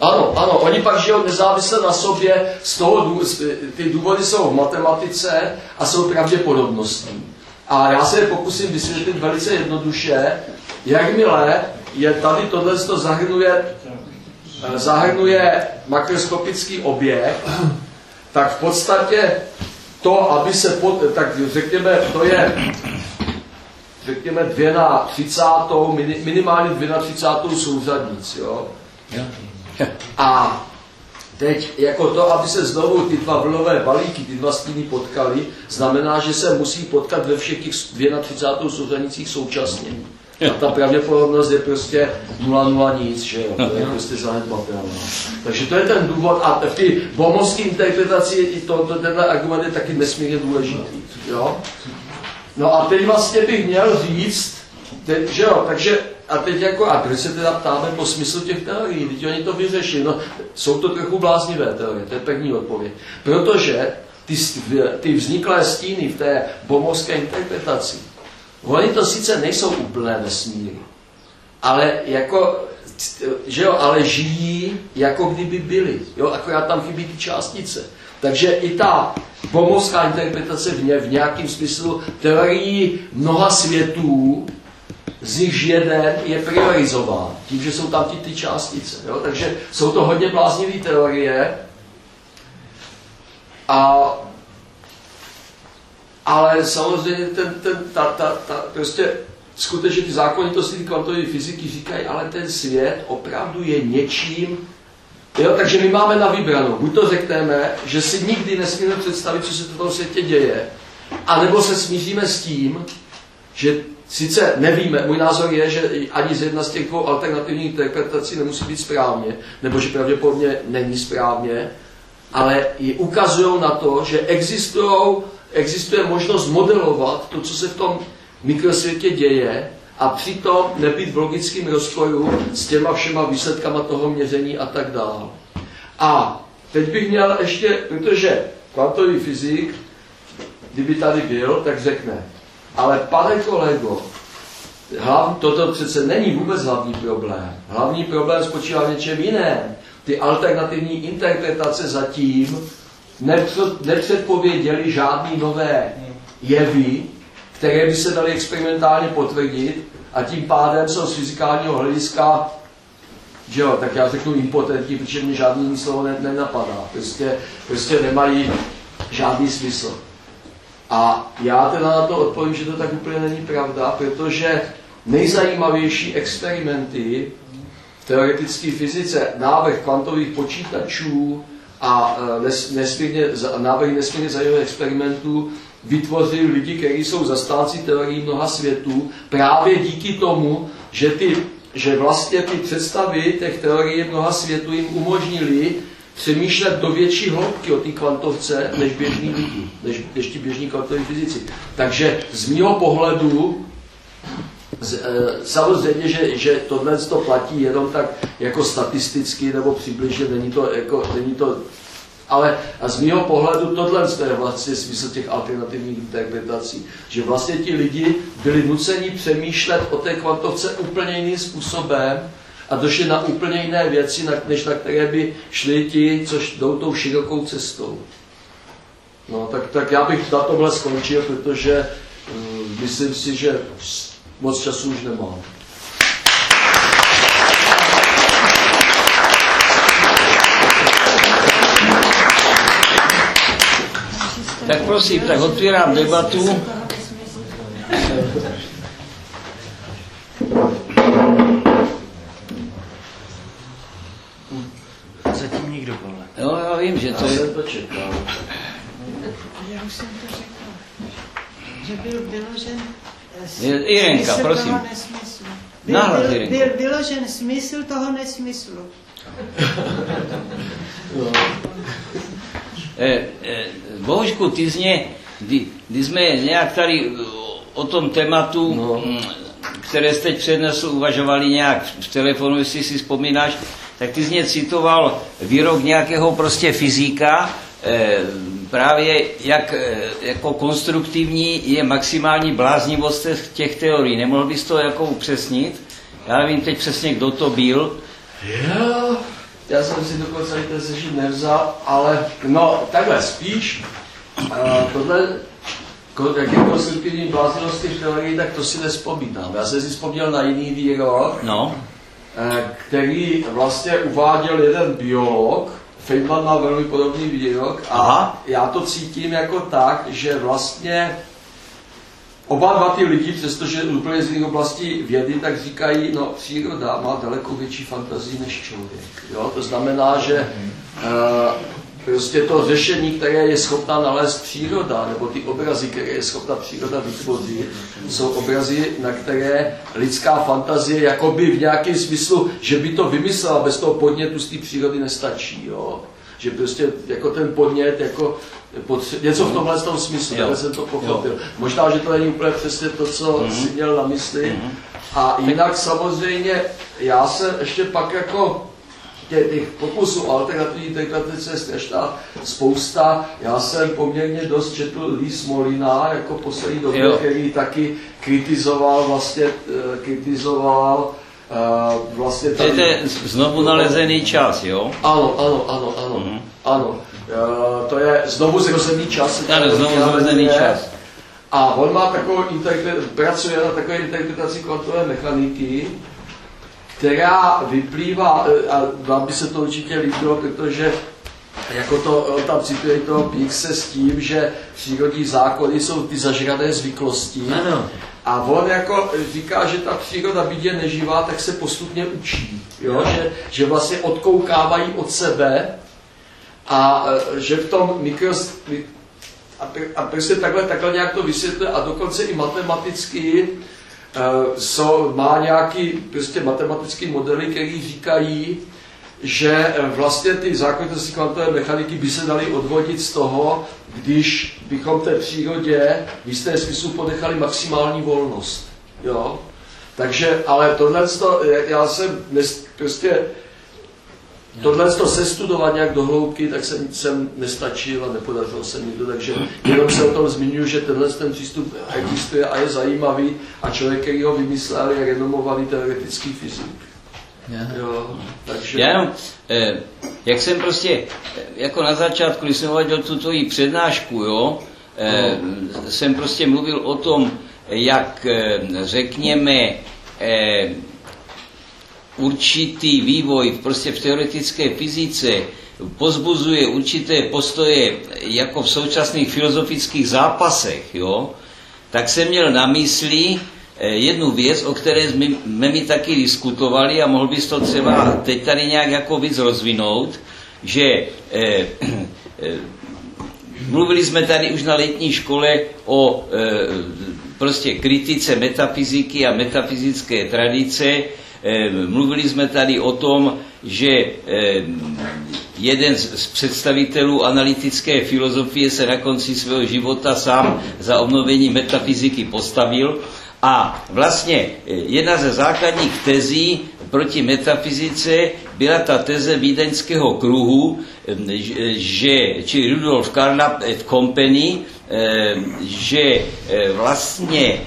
ano, ano, oni pak žijou nezávisle na sobě, z toho, ty důvody jsou v matematice a jsou pravděpodobnostní. A já se je pokusím vysvětlit velice jednoduše, jakmile je tady tohle to zahrnuje, eh, zahrnuje makroskopický objekt, tak v podstatě to, aby se, pod, tak řekněme, to je řekněme dvě na třicátou, minimálně dvě na třicátou souřadnic, jo? A teď jako to, aby se znovu ty dva vlnové balíky, ty dva stíny potkali, znamená, že se musí potkat ve všech těch 32 souřadnicích současně. A ta pravděpodobnost je prostě 0,0 nic, že jo? To je prostě zanedbatelná. Takže to je ten důvod. A v té bomovské interpretaci i to, to, tenhle argument je taky nesmírně důležitý. Jo? No a teď vlastně bych měl říct, teď, že jo, takže a teď jako, a proč se teda ptáme po smyslu těch teorií? Teď oni to vyřeší. No, jsou to trochu bláznivé teorie, to je první odpověď. Protože ty, ty vzniklé stíny v té bomovské interpretaci, oni to sice nejsou úplné vesmíry, ale jako, že jo, ale žijí, jako kdyby byli. Jo, akorát tam chybí ty částice. Takže i ta bomovská interpretace v, ně, v nějakém smyslu teorií mnoha světů z nich jeden je priorizován, tím, že jsou tam ty, ty částice. Jo? Takže jsou to hodně bláznivé teorie, a, ale samozřejmě ten, ten, ta, ta, ta, prostě skutečně ty zákonitosti kvantové fyziky říkají, ale ten svět opravdu je něčím, Jo, takže my máme na vybranou. Buď to řekneme, že si nikdy nesmíme představit, co se v tom světě děje, anebo se smíříme s tím, že sice nevíme, můj názor je, že ani z jedna z těch dvou alternativních interpretací nemusí být správně, nebo že pravděpodobně není správně, ale i ukazují na to, že existuje možnost modelovat to, co se v tom mikrosvětě děje a přitom nebýt v logickém rozporu s těma všema výsledkama toho měření a tak dále. A teď bych měl ještě, protože kvantový fyzik, kdyby tady byl, tak řekne, ale pane kolego, hlav, toto přece není vůbec hlavní problém. Hlavní problém spočívá v něčem jiném. Ty alternativní interpretace zatím nepředpověděly žádný nové jevy, které by se daly experimentálně potvrdit a tím pádem jsou z fyzikálního hlediska že jo, tak já řeknu impotentní, protože mě žádný slovo ne, nenapadá. Prostě, prostě nemají žádný smysl. A já teda na to odpovím, že to tak úplně není pravda, protože nejzajímavější experimenty v teoretické fyzice, návrh kvantových počítačů a e, nesmírně, návrh nesmírně zajímavých experimentů vytvořili lidi, kteří jsou zastánci teorií mnoha světů, právě díky tomu, že, ty, že vlastně ty představy těch teorií mnoha světů jim umožnili přemýšlet do větší hloubky o té kvantovce než běžní lidi, než, než ti běžní kvantoví fyzici. Takže z mého pohledu z, e, samozřejmě, že, že tohle to platí jenom tak jako statisticky nebo přibližně, není to, jako, není to ale a z mého pohledu tohle je vlastně smysl těch alternativních interpretací, že vlastně ti lidi byli nuceni přemýšlet o té kvantovce úplně jiným způsobem a došli na úplně jiné věci, než na které by šli ti, což jdou tou širokou cestou. No, tak, tak já bych na tomhle skončil, protože um, myslím si, že moc času už nemám. Tak prosím, tak otvírám debatu. Zatím nikdo, Pavle. Jo, já vím, že to Já je... jsem to čekal. Já už jsem to řekla, že byl vyložen Jirenka, prosím. Nahlas, byl, Jirenko. byl vyložen smysl toho nesmyslu. [laughs] Eh, eh, Bohužku, ty z ně, kdy, kdy jsme nějak tady eh, o tom tématu, No. no. které jste teď přednesl, uvažovali nějak v telefonu, jestli si vzpomínáš, tak ty z ně citoval výrok nějakého prostě fyzika, eh, právě jak eh, jako konstruktivní je maximální bláznivost těch- těch teorií. Nemohl bys to jako upřesnit? Já nevím teď přesně, kdo to byl. Jo, já jsem si dokonce ani ten sešit nevzal, ale no takhle spíš, uh, tohle, jak je konstruktivní bláznivosti v teorii, tak to si nespomínám. Já jsem si vzpomněl na jiný výrok, No, eh, který vlastně uváděl jeden biolog, Feynman má velmi podobný výrok a Aha. já to cítím jako tak, že vlastně Oba dva ty lidi, přestože úplně z jiných oblastí vědy, tak říkají, no příroda má daleko větší fantazii než člověk. Jo? To znamená, že uh, prostě to řešení, které je schopná nalézt příroda, nebo ty obrazy, které je schopna příroda vytvořit, jsou obrazy, na které lidská fantazie jakoby v nějakém smyslu, že by to vymyslela bez toho podnětu z té přírody nestačí. Jo? Že prostě jako ten podnět, jako potře- něco v tomhle tom smyslu, Jo. takhle jsem to pochopil. Možná, že to není úplně přesně to, co Mhm. si měl na mysli. A jinak samozřejmě, já jsem ještě pak jako tě, těch pokusů alternativní interpretace je strašná spousta. Já jsem poměrně dost četl Lee Smolina jako poslední době, Jo. který taky kritizoval vlastně, eh, kritizoval eh, vlastně to je znovu nalezený čas, jo? ano, ano, ano, ano, Mhm. ano. Eh, to je znovu zrozený čas. Ano, znovu zrozený čas. A on má takovou interpre- pracuje na takové interpretaci kvantové mechaniky, která vyplývá, eh, a vám by se to určitě líbilo, protože jako to, on tam cituje toho Píkse s tím, že přírodní zákony jsou ty zažrané zvyklosti. Ano. A on jako říká, že ta příroda byť je neživá, tak se postupně učí. Jo? Že, že vlastně odkoukávají od sebe a e, že v tom mikros... A, pr- a prostě takhle, takhle nějak to vysvětluje a dokonce i matematicky so, má nějaký prostě matematický modely, které říkají, že eh, vlastně ty zákonitosti kvantové mechaniky by se daly odvodit z toho, když bychom té přírodě v jisté smyslu ponechali maximální volnost. Jo? Takže, ale tohle, to, já jsem prostě tohle to sestudovat nějak do hloubky, tak jsem, jsem nestačil a nepodařilo se mi to, takže jenom se o tom zmiňuji, že tenhle ten přístup existuje a je zajímavý a člověk, který ho vymyslel, je renomovaný teoretický fyzik. Jo, takže... Já jenom, eh, jak jsem prostě, eh, jako na začátku, když jsem uvaděl tu tvoji přednášku, jo, eh, jsem prostě mluvil o tom, jak, řekněme, eh, určitý vývoj prostě v teoretické fyzice pozbuzuje určité postoje jako v současných filozofických zápasech, jo, tak jsem měl na mysli eh, jednu věc, o které jsme mi taky diskutovali a mohl bys to třeba teď tady nějak jako víc rozvinout, že eh, [clears throat] eh, mluvili jsme tady už na letní škole o eh, prostě kritice metafyziky a metafyzické tradice, Mluvili jsme tady o tom, že eh, jeden z představitelů analytické filozofie se na konci svého života sám za obnovení metafyziky postavil a vlastně eh, jedna ze základních tezí proti metafyzice byla ta teze vídeňského kruhu, že, či Rudolf Carnap et Company, že vlastně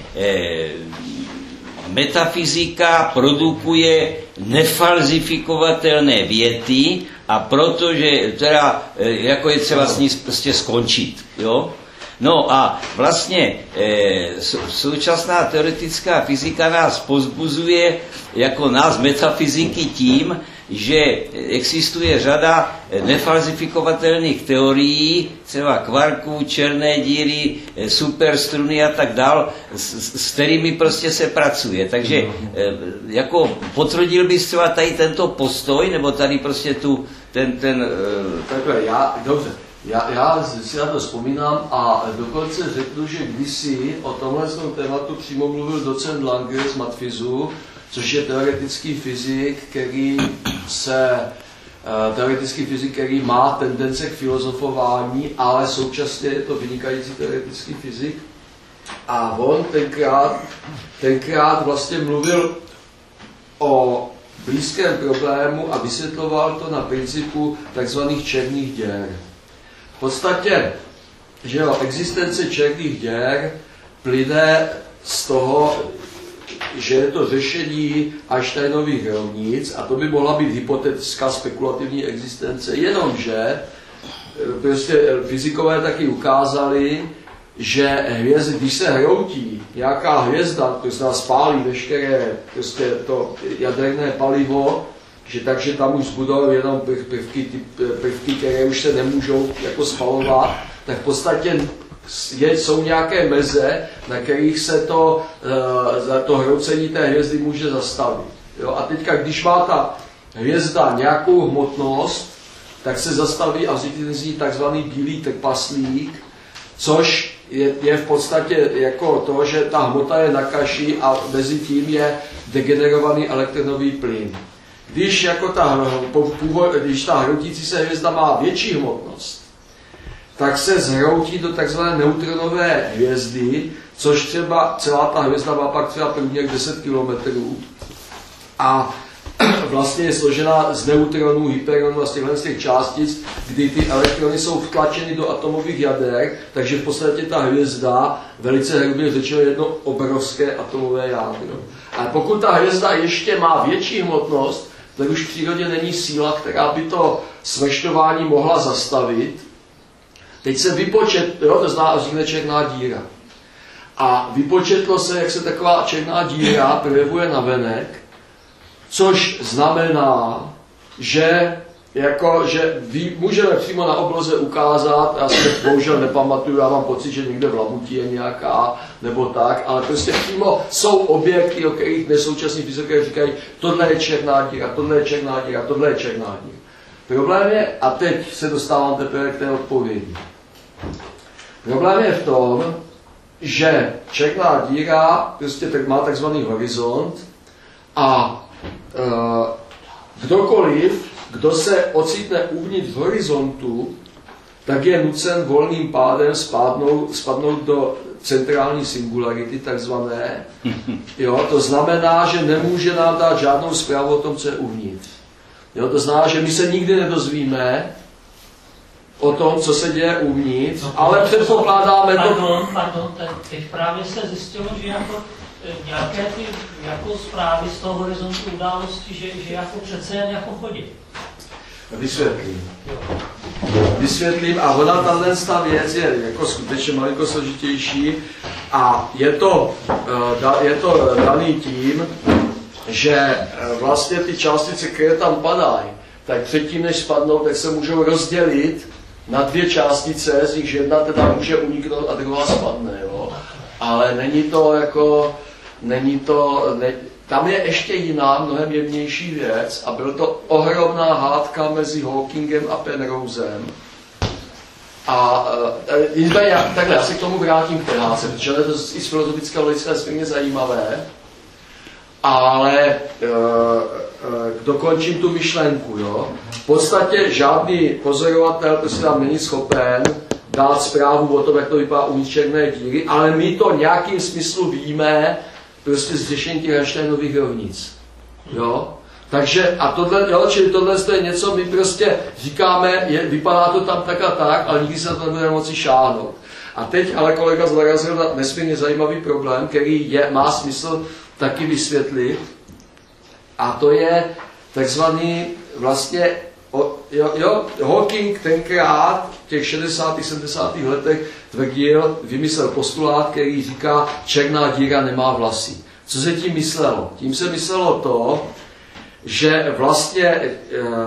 metafyzika produkuje nefalzifikovatelné věty a protože teda e, jako je třeba s ní prostě skončit. Jo? No a vlastně e, současná teoretická fyzika nás pozbuzuje jako nás metafyziky tím, že existuje řada nefalzifikovatelných teorií, třeba kvarků, černé díry, superstruny a tak dál, s, s kterými prostě se pracuje. Takže eh, jako potvrdil bys třeba tady tento postoj, nebo tady prostě tu, ten, ten... Eh, Takhle, já, dobře, já, já si na to vzpomínám a dokonce řeknu, že kdysi o tomhle tématu přímo mluvil docent Lange z Matfizu, což je teoretický fyzik, který se eh, teoretický fyzik, který má tendence k filozofování, ale současně je to vynikající teoretický fyzik. A on tenkrát, tenkrát vlastně mluvil o blízkém problému a vysvětloval to na principu takzvaných černých děr. V podstatě, že jo, existence černých děr plyne z toho, že je to řešení Einsteinových rovnic a to by mohla být hypotetická spekulativní existence, jenomže eh, prostě eh, fyzikové taky ukázali, že hvězdy, když se hroutí nějaká hvězda, to znamená spálí veškeré prostě to jaderné palivo, že takže tam už budou jenom prvky, ty prvky, které už se nemůžou jako spalovat, tak v podstatě je, jsou nějaké meze, na kterých se to, uh, to hroucení té hvězdy může zastavit. Jo? A teďka, když má ta hvězda nějakou hmotnost, tak se zastaví a vznikne takzvaný bílý trpaslík, což je, je v podstatě jako to, že ta hmota je na kaši a mezi tím je degenerovaný elektronový plyn. Když, jako ta, když ta hroutící se hvězda má větší hmotnost, tak se zhroutí do takzvané neutronové hvězdy, což třeba celá ta hvězda má pak třeba průměr 10 km. A [clears throat] vlastně je složena z neutronů, hyperonů a z těch částic, kdy ty elektrony jsou vtlačeny do atomových jader, takže v podstatě ta hvězda, velice hrubě řečeno, jedno obrovské atomové jádro. A pokud ta hvězda ještě má větší hmotnost, tak už v přírodě není síla, která by to sveštování mohla zastavit, Teď se vypočet, jo, to zná vznikne černá díra. a vypočetlo se, jak se taková černá díra projevuje na venek, což znamená, že jako, že ví, můžeme přímo na obloze ukázat, já si bohužel nepamatuju, já mám pocit, že někde v Labutí je nějaká, nebo tak, ale prostě přímo jsou objekty, o kterých nesoučasní fyziké říkají, tohle je černá díra, tohle je černá díra, tohle je černá díra. Problém je, a teď se dostávám teprve k té odpovědi. Problém je v tom, že černá díra prostě tak má takzvaný horizont a e, kdokoliv, kdo se ocitne uvnitř horizontu, tak je nucen volným pádem spadnout, spadnout do centrální singularity takzvané. [laughs] Jo, to znamená, že nemůže nám dát žádnou zprávu o tom, co je uvnitř. Jo, to znamená, že my se nikdy nedozvíme o tom, co se děje uvnitř, No, ale předpokládáme to... Pardon, pardon, te- teď právě se zjistilo, že jako eh, nějaké ty jako zprávy z toho horizontu události, že, že jako přece jen jako chodí. Vysvětlím. Vysvětlím a ona tahle ta věc je jako skutečně malinko složitější a je to, eh, je to daný tím, že eh, vlastně ty částice, které tam padají, tak předtím, než spadnou, tak se můžou rozdělit na dvě částice, z nich jedna teda může uniknout a druhá spadne, jo. Ale není to jako, není to, ne, tam je ještě jiná, mnohem jemnější věc a byl to ohromná hádka mezi Hawkingem a Penrosem. A e, já- takhle, já se k tomu vrátím k hádce, protože je to i z filozofického nesmírně zajímavé. Ale e, e, dokončím tu myšlenku. Jo? V podstatě žádný pozorovatel prostě nám není schopen dát zprávu o tom, jak to vypadá uvnitř černé díry, ale my to nějakým smyslu víme prostě z řešení těch Einsteinových rovnic. Jo? Takže a tohle, jo, čili tohle je něco, my prostě říkáme, je, vypadá to tam tak a tak, ale nikdy se na to nebudeme moci šáhnout. A teď ale kolega zarazil na nesmírně zajímavý problém, který je, má smysl taky vysvětlit. A to je takzvaný vlastně, o, jo, jo, Hawking tenkrát v těch 60. 70. letech tvrdil, vymyslel postulát, který říká, černá díra nemá vlasy. Co se tím myslelo? Tím se myslelo to, že vlastně eh,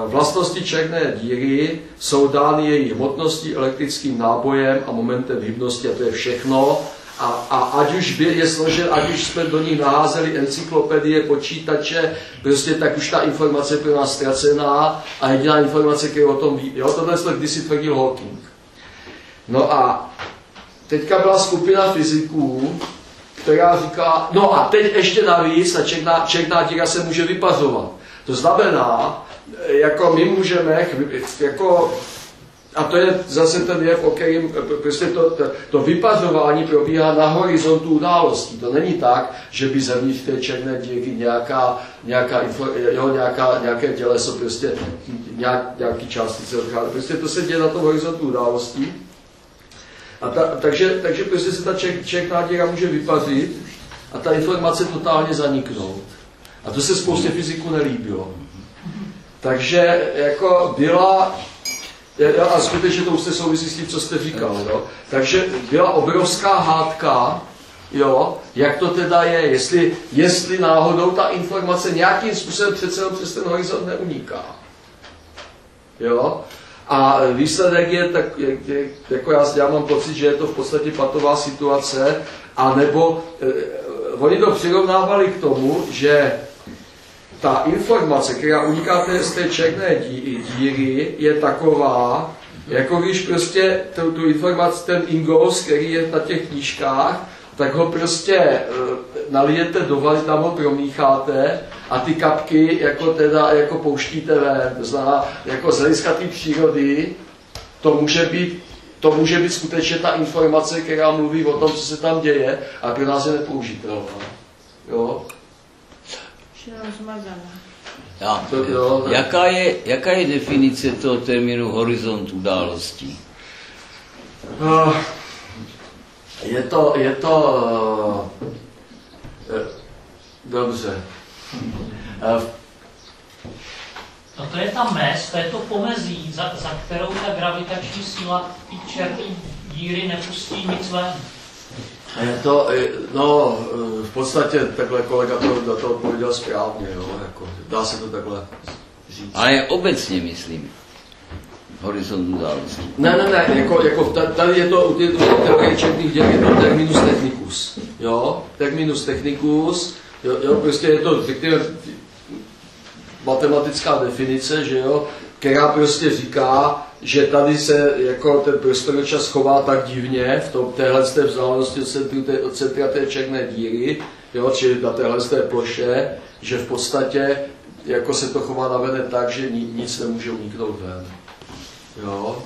vlastnosti černé díry jsou dány její hmotností, elektrickým nábojem a momentem hybnosti a to je všechno. A, a ať už je složen, ať už jsme do nich naházeli encyklopedie, počítače, prostě tak už ta informace pro nás ztracená a jediná informace, kterou o tom ví. Jo, tohle jsme kdysi tvrdil Hawking. No a teďka byla skupina fyziků, která říká, no a teď ještě navíc ta černá, černá díra se může vypařovat. To znamená, jako my můžeme, jako, a to je zase ten jev, o kterým prostě to, to, to vypařování probíhá na horizontu událostí. To není tak, že by zevnitř té černé díry nějaká, nějaká, jo, nějaká, nějaké těleso, prostě nějak, nějaký částice odchází. Prostě to se děje na tom horizontu událostí. A ta, takže, takže prostě se ta čer, černá díra může vypařit a ta informace totálně zaniknout. A to se spoustě fyziků nelíbilo. Takže jako byla, a skutečně to už se souvisí s tím, co jste říkal, jo? takže byla obrovská hádka, jo, jak to teda je, jestli, jestli náhodou ta informace nějakým způsobem přece přes ten horizont neuniká. Jo? A výsledek je, tak, je, je, jako já, já mám pocit, že je to v podstatě patová situace, a nebo eh, oni to přirovnávali k tomu, že ta informace, která uniká z té černé dí, díry, je taková, jako když prostě tu, tu informaci, ten ingos, který je na těch knížkách, tak ho prostě e, nalijete do vody, tam ho promícháte a ty kapky jako teda jako pouštíte ven. To znamená, jako z hlediska té přírody, to může být to může být skutečně ta informace, která mluví o tom, co se tam děje, a pro nás je nepoužitelná. Jo? Já, jaká, je, jaká je definice toho termínu horizont událostí? Eh, Je to, je to, eh, eh, dobře. Eh, No to je ta mez, to je to pomezí, za, za kterou ta gravitační síla ty černé díry nepustí nic ven. Je to, je- no, eh, v podstatě takhle kolega to, na to odpověděl správně, jo, jako, dá se to takhle říct. Ale obecně myslím. Horizont události. Ne, ne, ne, jako, jako ta- tady je to u té teorie černých děl, je to terminus technicus, jo, terminus technicus, jo, jo prostě je to, řekněme, matematická definice, že jo, která prostě říká, že tady se jako ten prostoročas chová tak divně v tom, téhle té vzdálenosti od, centru, té, od centra té černé díry, jo, čili na téhle té ploše, že v podstatě jako se to chová navede tak, že ni, nic nemůže uniknout ven. Jo.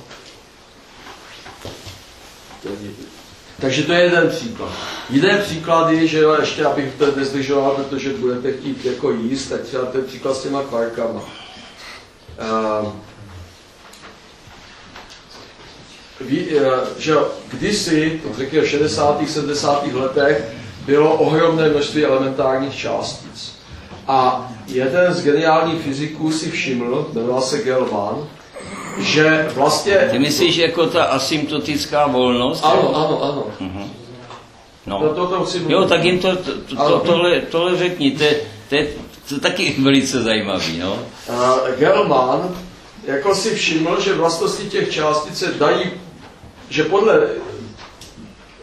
Takže to je jeden příklad. Jiné příklady, že jo, ještě abych to nezdržoval, protože budete chtít jako jíst, tak třeba ten příklad s těma kvarkama. Ví, eh, že kdysi, řekněme v 60. 70. letech, bylo ohromné množství elementárních částic. A jeden z geniálních fyziků si všiml, jmenoval se Gelman, že vlastně... Ty myslíš jako ta asymptotická volnost? Ano, ano, ano. No. No to, to si Jo, tak jim to, to, to, tohle, tohle řekni, to, to, to je taky velice zajímavý, no. Uh, Gelman jako si všiml, že vlastnosti těch částic se dají, že podle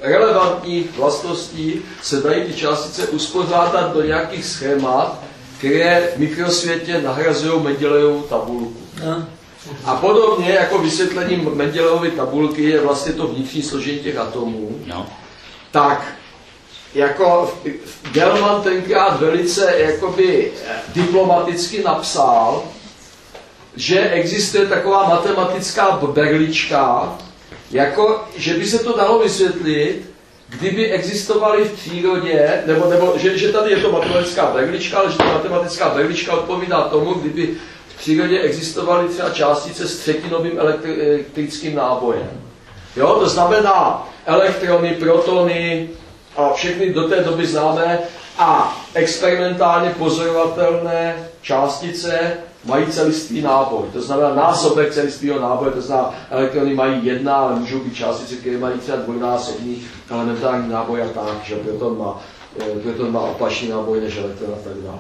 relevantních vlastností se dají ty částice uspořádat do nějakých schémat, které v mikrosvětě nahrazují Mendelejevou tabulku. A podobně jako vysvětlením Mendelejevovy tabulky je vlastně to vnitřní složení těch atomů, no. tak jako Gelman tenkrát velice jakoby eh, diplomaticky napsal, že existuje taková matematická berlička, jako, že by se to dalo vysvětlit, kdyby existovaly v přírodě, nebo, nebo že, že tady je to matematická berlička, ale že ta matematická berlička odpovídá tomu, kdyby v přírodě existovaly třeba částice s třetinovým elektri- elektrickým nábojem. Jo, to znamená elektrony, protony a všechny do té doby známé a experimentálně pozorovatelné částice mají celistvý náboj. To znamená násobek celistvého náboje, to znamená elektrony mají jedna, ale můžou být částice, které mají třeba dvojnásobný elementární náboj a tak, že proton má, eh, proton má opačný náboj než elektron a tak dále.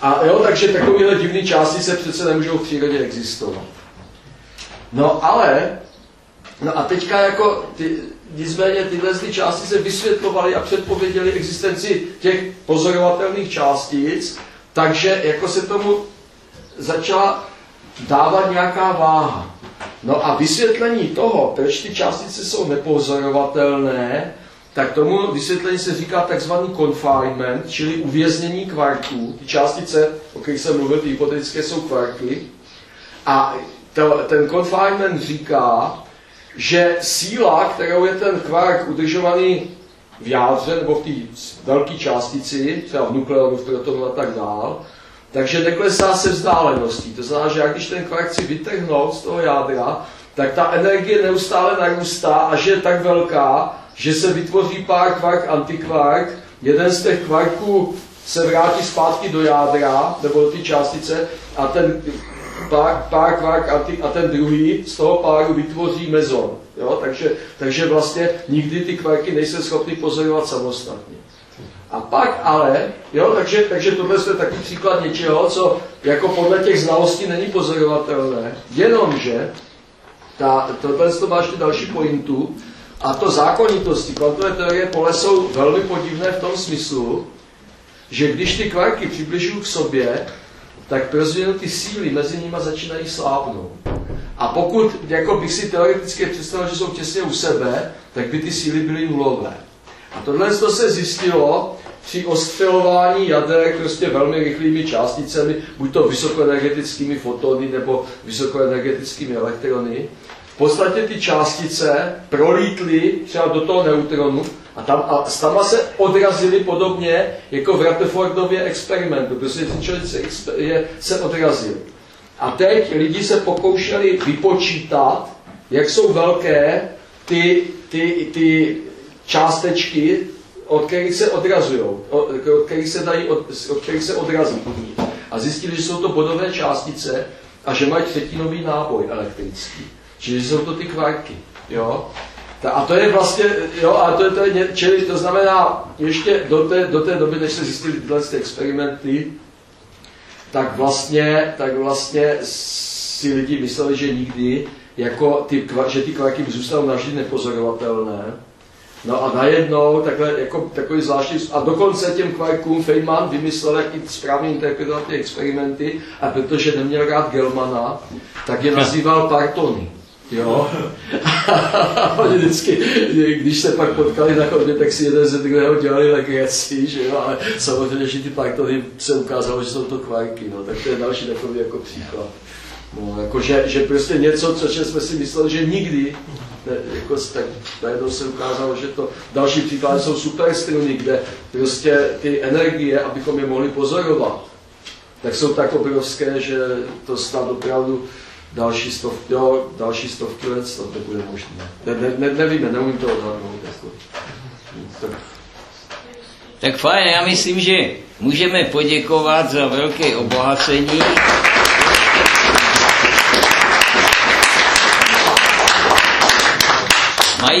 A jo, takže takovéhle divné částice přece nemůžou v přírodě existovat. No ale No a teďka jako ty, nicméně tyhle ty částice vysvětlovaly a předpověděly existenci těch pozorovatelných částic, takže jako se tomu začala dávat nějaká váha. No a vysvětlení toho, proč ty částice jsou nepozorovatelné, tak tomu vysvětlení se říká takzvaný confinement, čili uvěznění kvarků. Ty částice, o kterých jsem mluvil, ty hypotetické, jsou kvarky. A to, ten confinement říká, že síla, kterou je ten kvark udržovaný v jádře nebo v té velké částici, třeba v nukleonu, v protonu a tak dál, takže neklesá se vzdáleností. To znamená, že jak když ten kvark chci vytrhnout z toho jádra, tak ta energie neustále narůstá a že je tak velká, že se vytvoří pár kvark, antikvark, jeden z těch kvarků se vrátí zpátky do jádra, nebo do té částice, a ten pár, pár kvark a, ty, a ten druhý z toho páru vytvoří mezon. Jo? Takže, takže vlastně nikdy ty kvarky nejsou schopny pozorovat samostatně. A pak ale, jo, takže, takže tohle je taky příklad něčeho, co jako podle těch znalostí není pozorovatelné, jenomže ta, tohle to má ještě další pointu, a to zákonitosti kvantové teorie pole jsou velmi podivné v tom smyslu, že když ty kvarky přibližují k sobě, tak prozvěnu ty síly mezi nimi začínají slábnout. A pokud jako bych si teoreticky představil, že jsou těsně u sebe, tak by ty síly byly nulové. A tohle to se zjistilo při ostřelování jader prostě velmi rychlými částicemi, buď to vysokoenergetickými fotony nebo vysokoenergetickými elektrony. Podstatě ty částice prolítly třeba do toho neutronu a tam, a tam se odrazili podobně jako v Rutherfordově experimentu, protože ten člověk se, je, se odrazil. A teď lidi se pokoušeli vypočítat, jak jsou velké ty, ty, ty částečky, od kterých se odrazují, od, od kterých se dají, od, od kterých se odrazí. A zjistili, že jsou to bodové částice a že mají třetinový náboj elektrický. Čili jsou to ty kvarky. Jo? A to je vlastně, jo, a to je, to je, čili to znamená, ještě do té, do té doby, než se zjistili tyhle ty experimenty, tak vlastně, tak vlastně si lidi mysleli, že nikdy, jako ty, že ty kvarky zůstanou navždy nepozorovatelné. No a najednou takhle, jako takový zvláštní, a dokonce těm kvarkům Feynman vymyslel, jak správně interpretovat ty experimenty, a protože neměl rád Gelmana, tak je nazýval partony. Jo. [laughs] Oni vždycky, když se pak potkali na chodbě, tak si jeden ze druhého dělali legraci, že jo, ale samozřejmě, že ty partony se ukázalo, že jsou to kvarky, no, tak to je další takový jako příklad. No, jako že, že prostě něco, co jsme si mysleli, že nikdy, ne, jako, tak najednou se ukázalo, že to další příklady jsou superstruny, kde prostě ty energie, abychom je mohli pozorovat, tak jsou tak obrovské, že to snad opravdu další stovky, jo, další stovky let to nebude možné. Ne, ne, ne, nevíme, neumím to odhadnout. Jako. Tak. tak fajn, já myslím, že můžeme poděkovat za velké obohacení.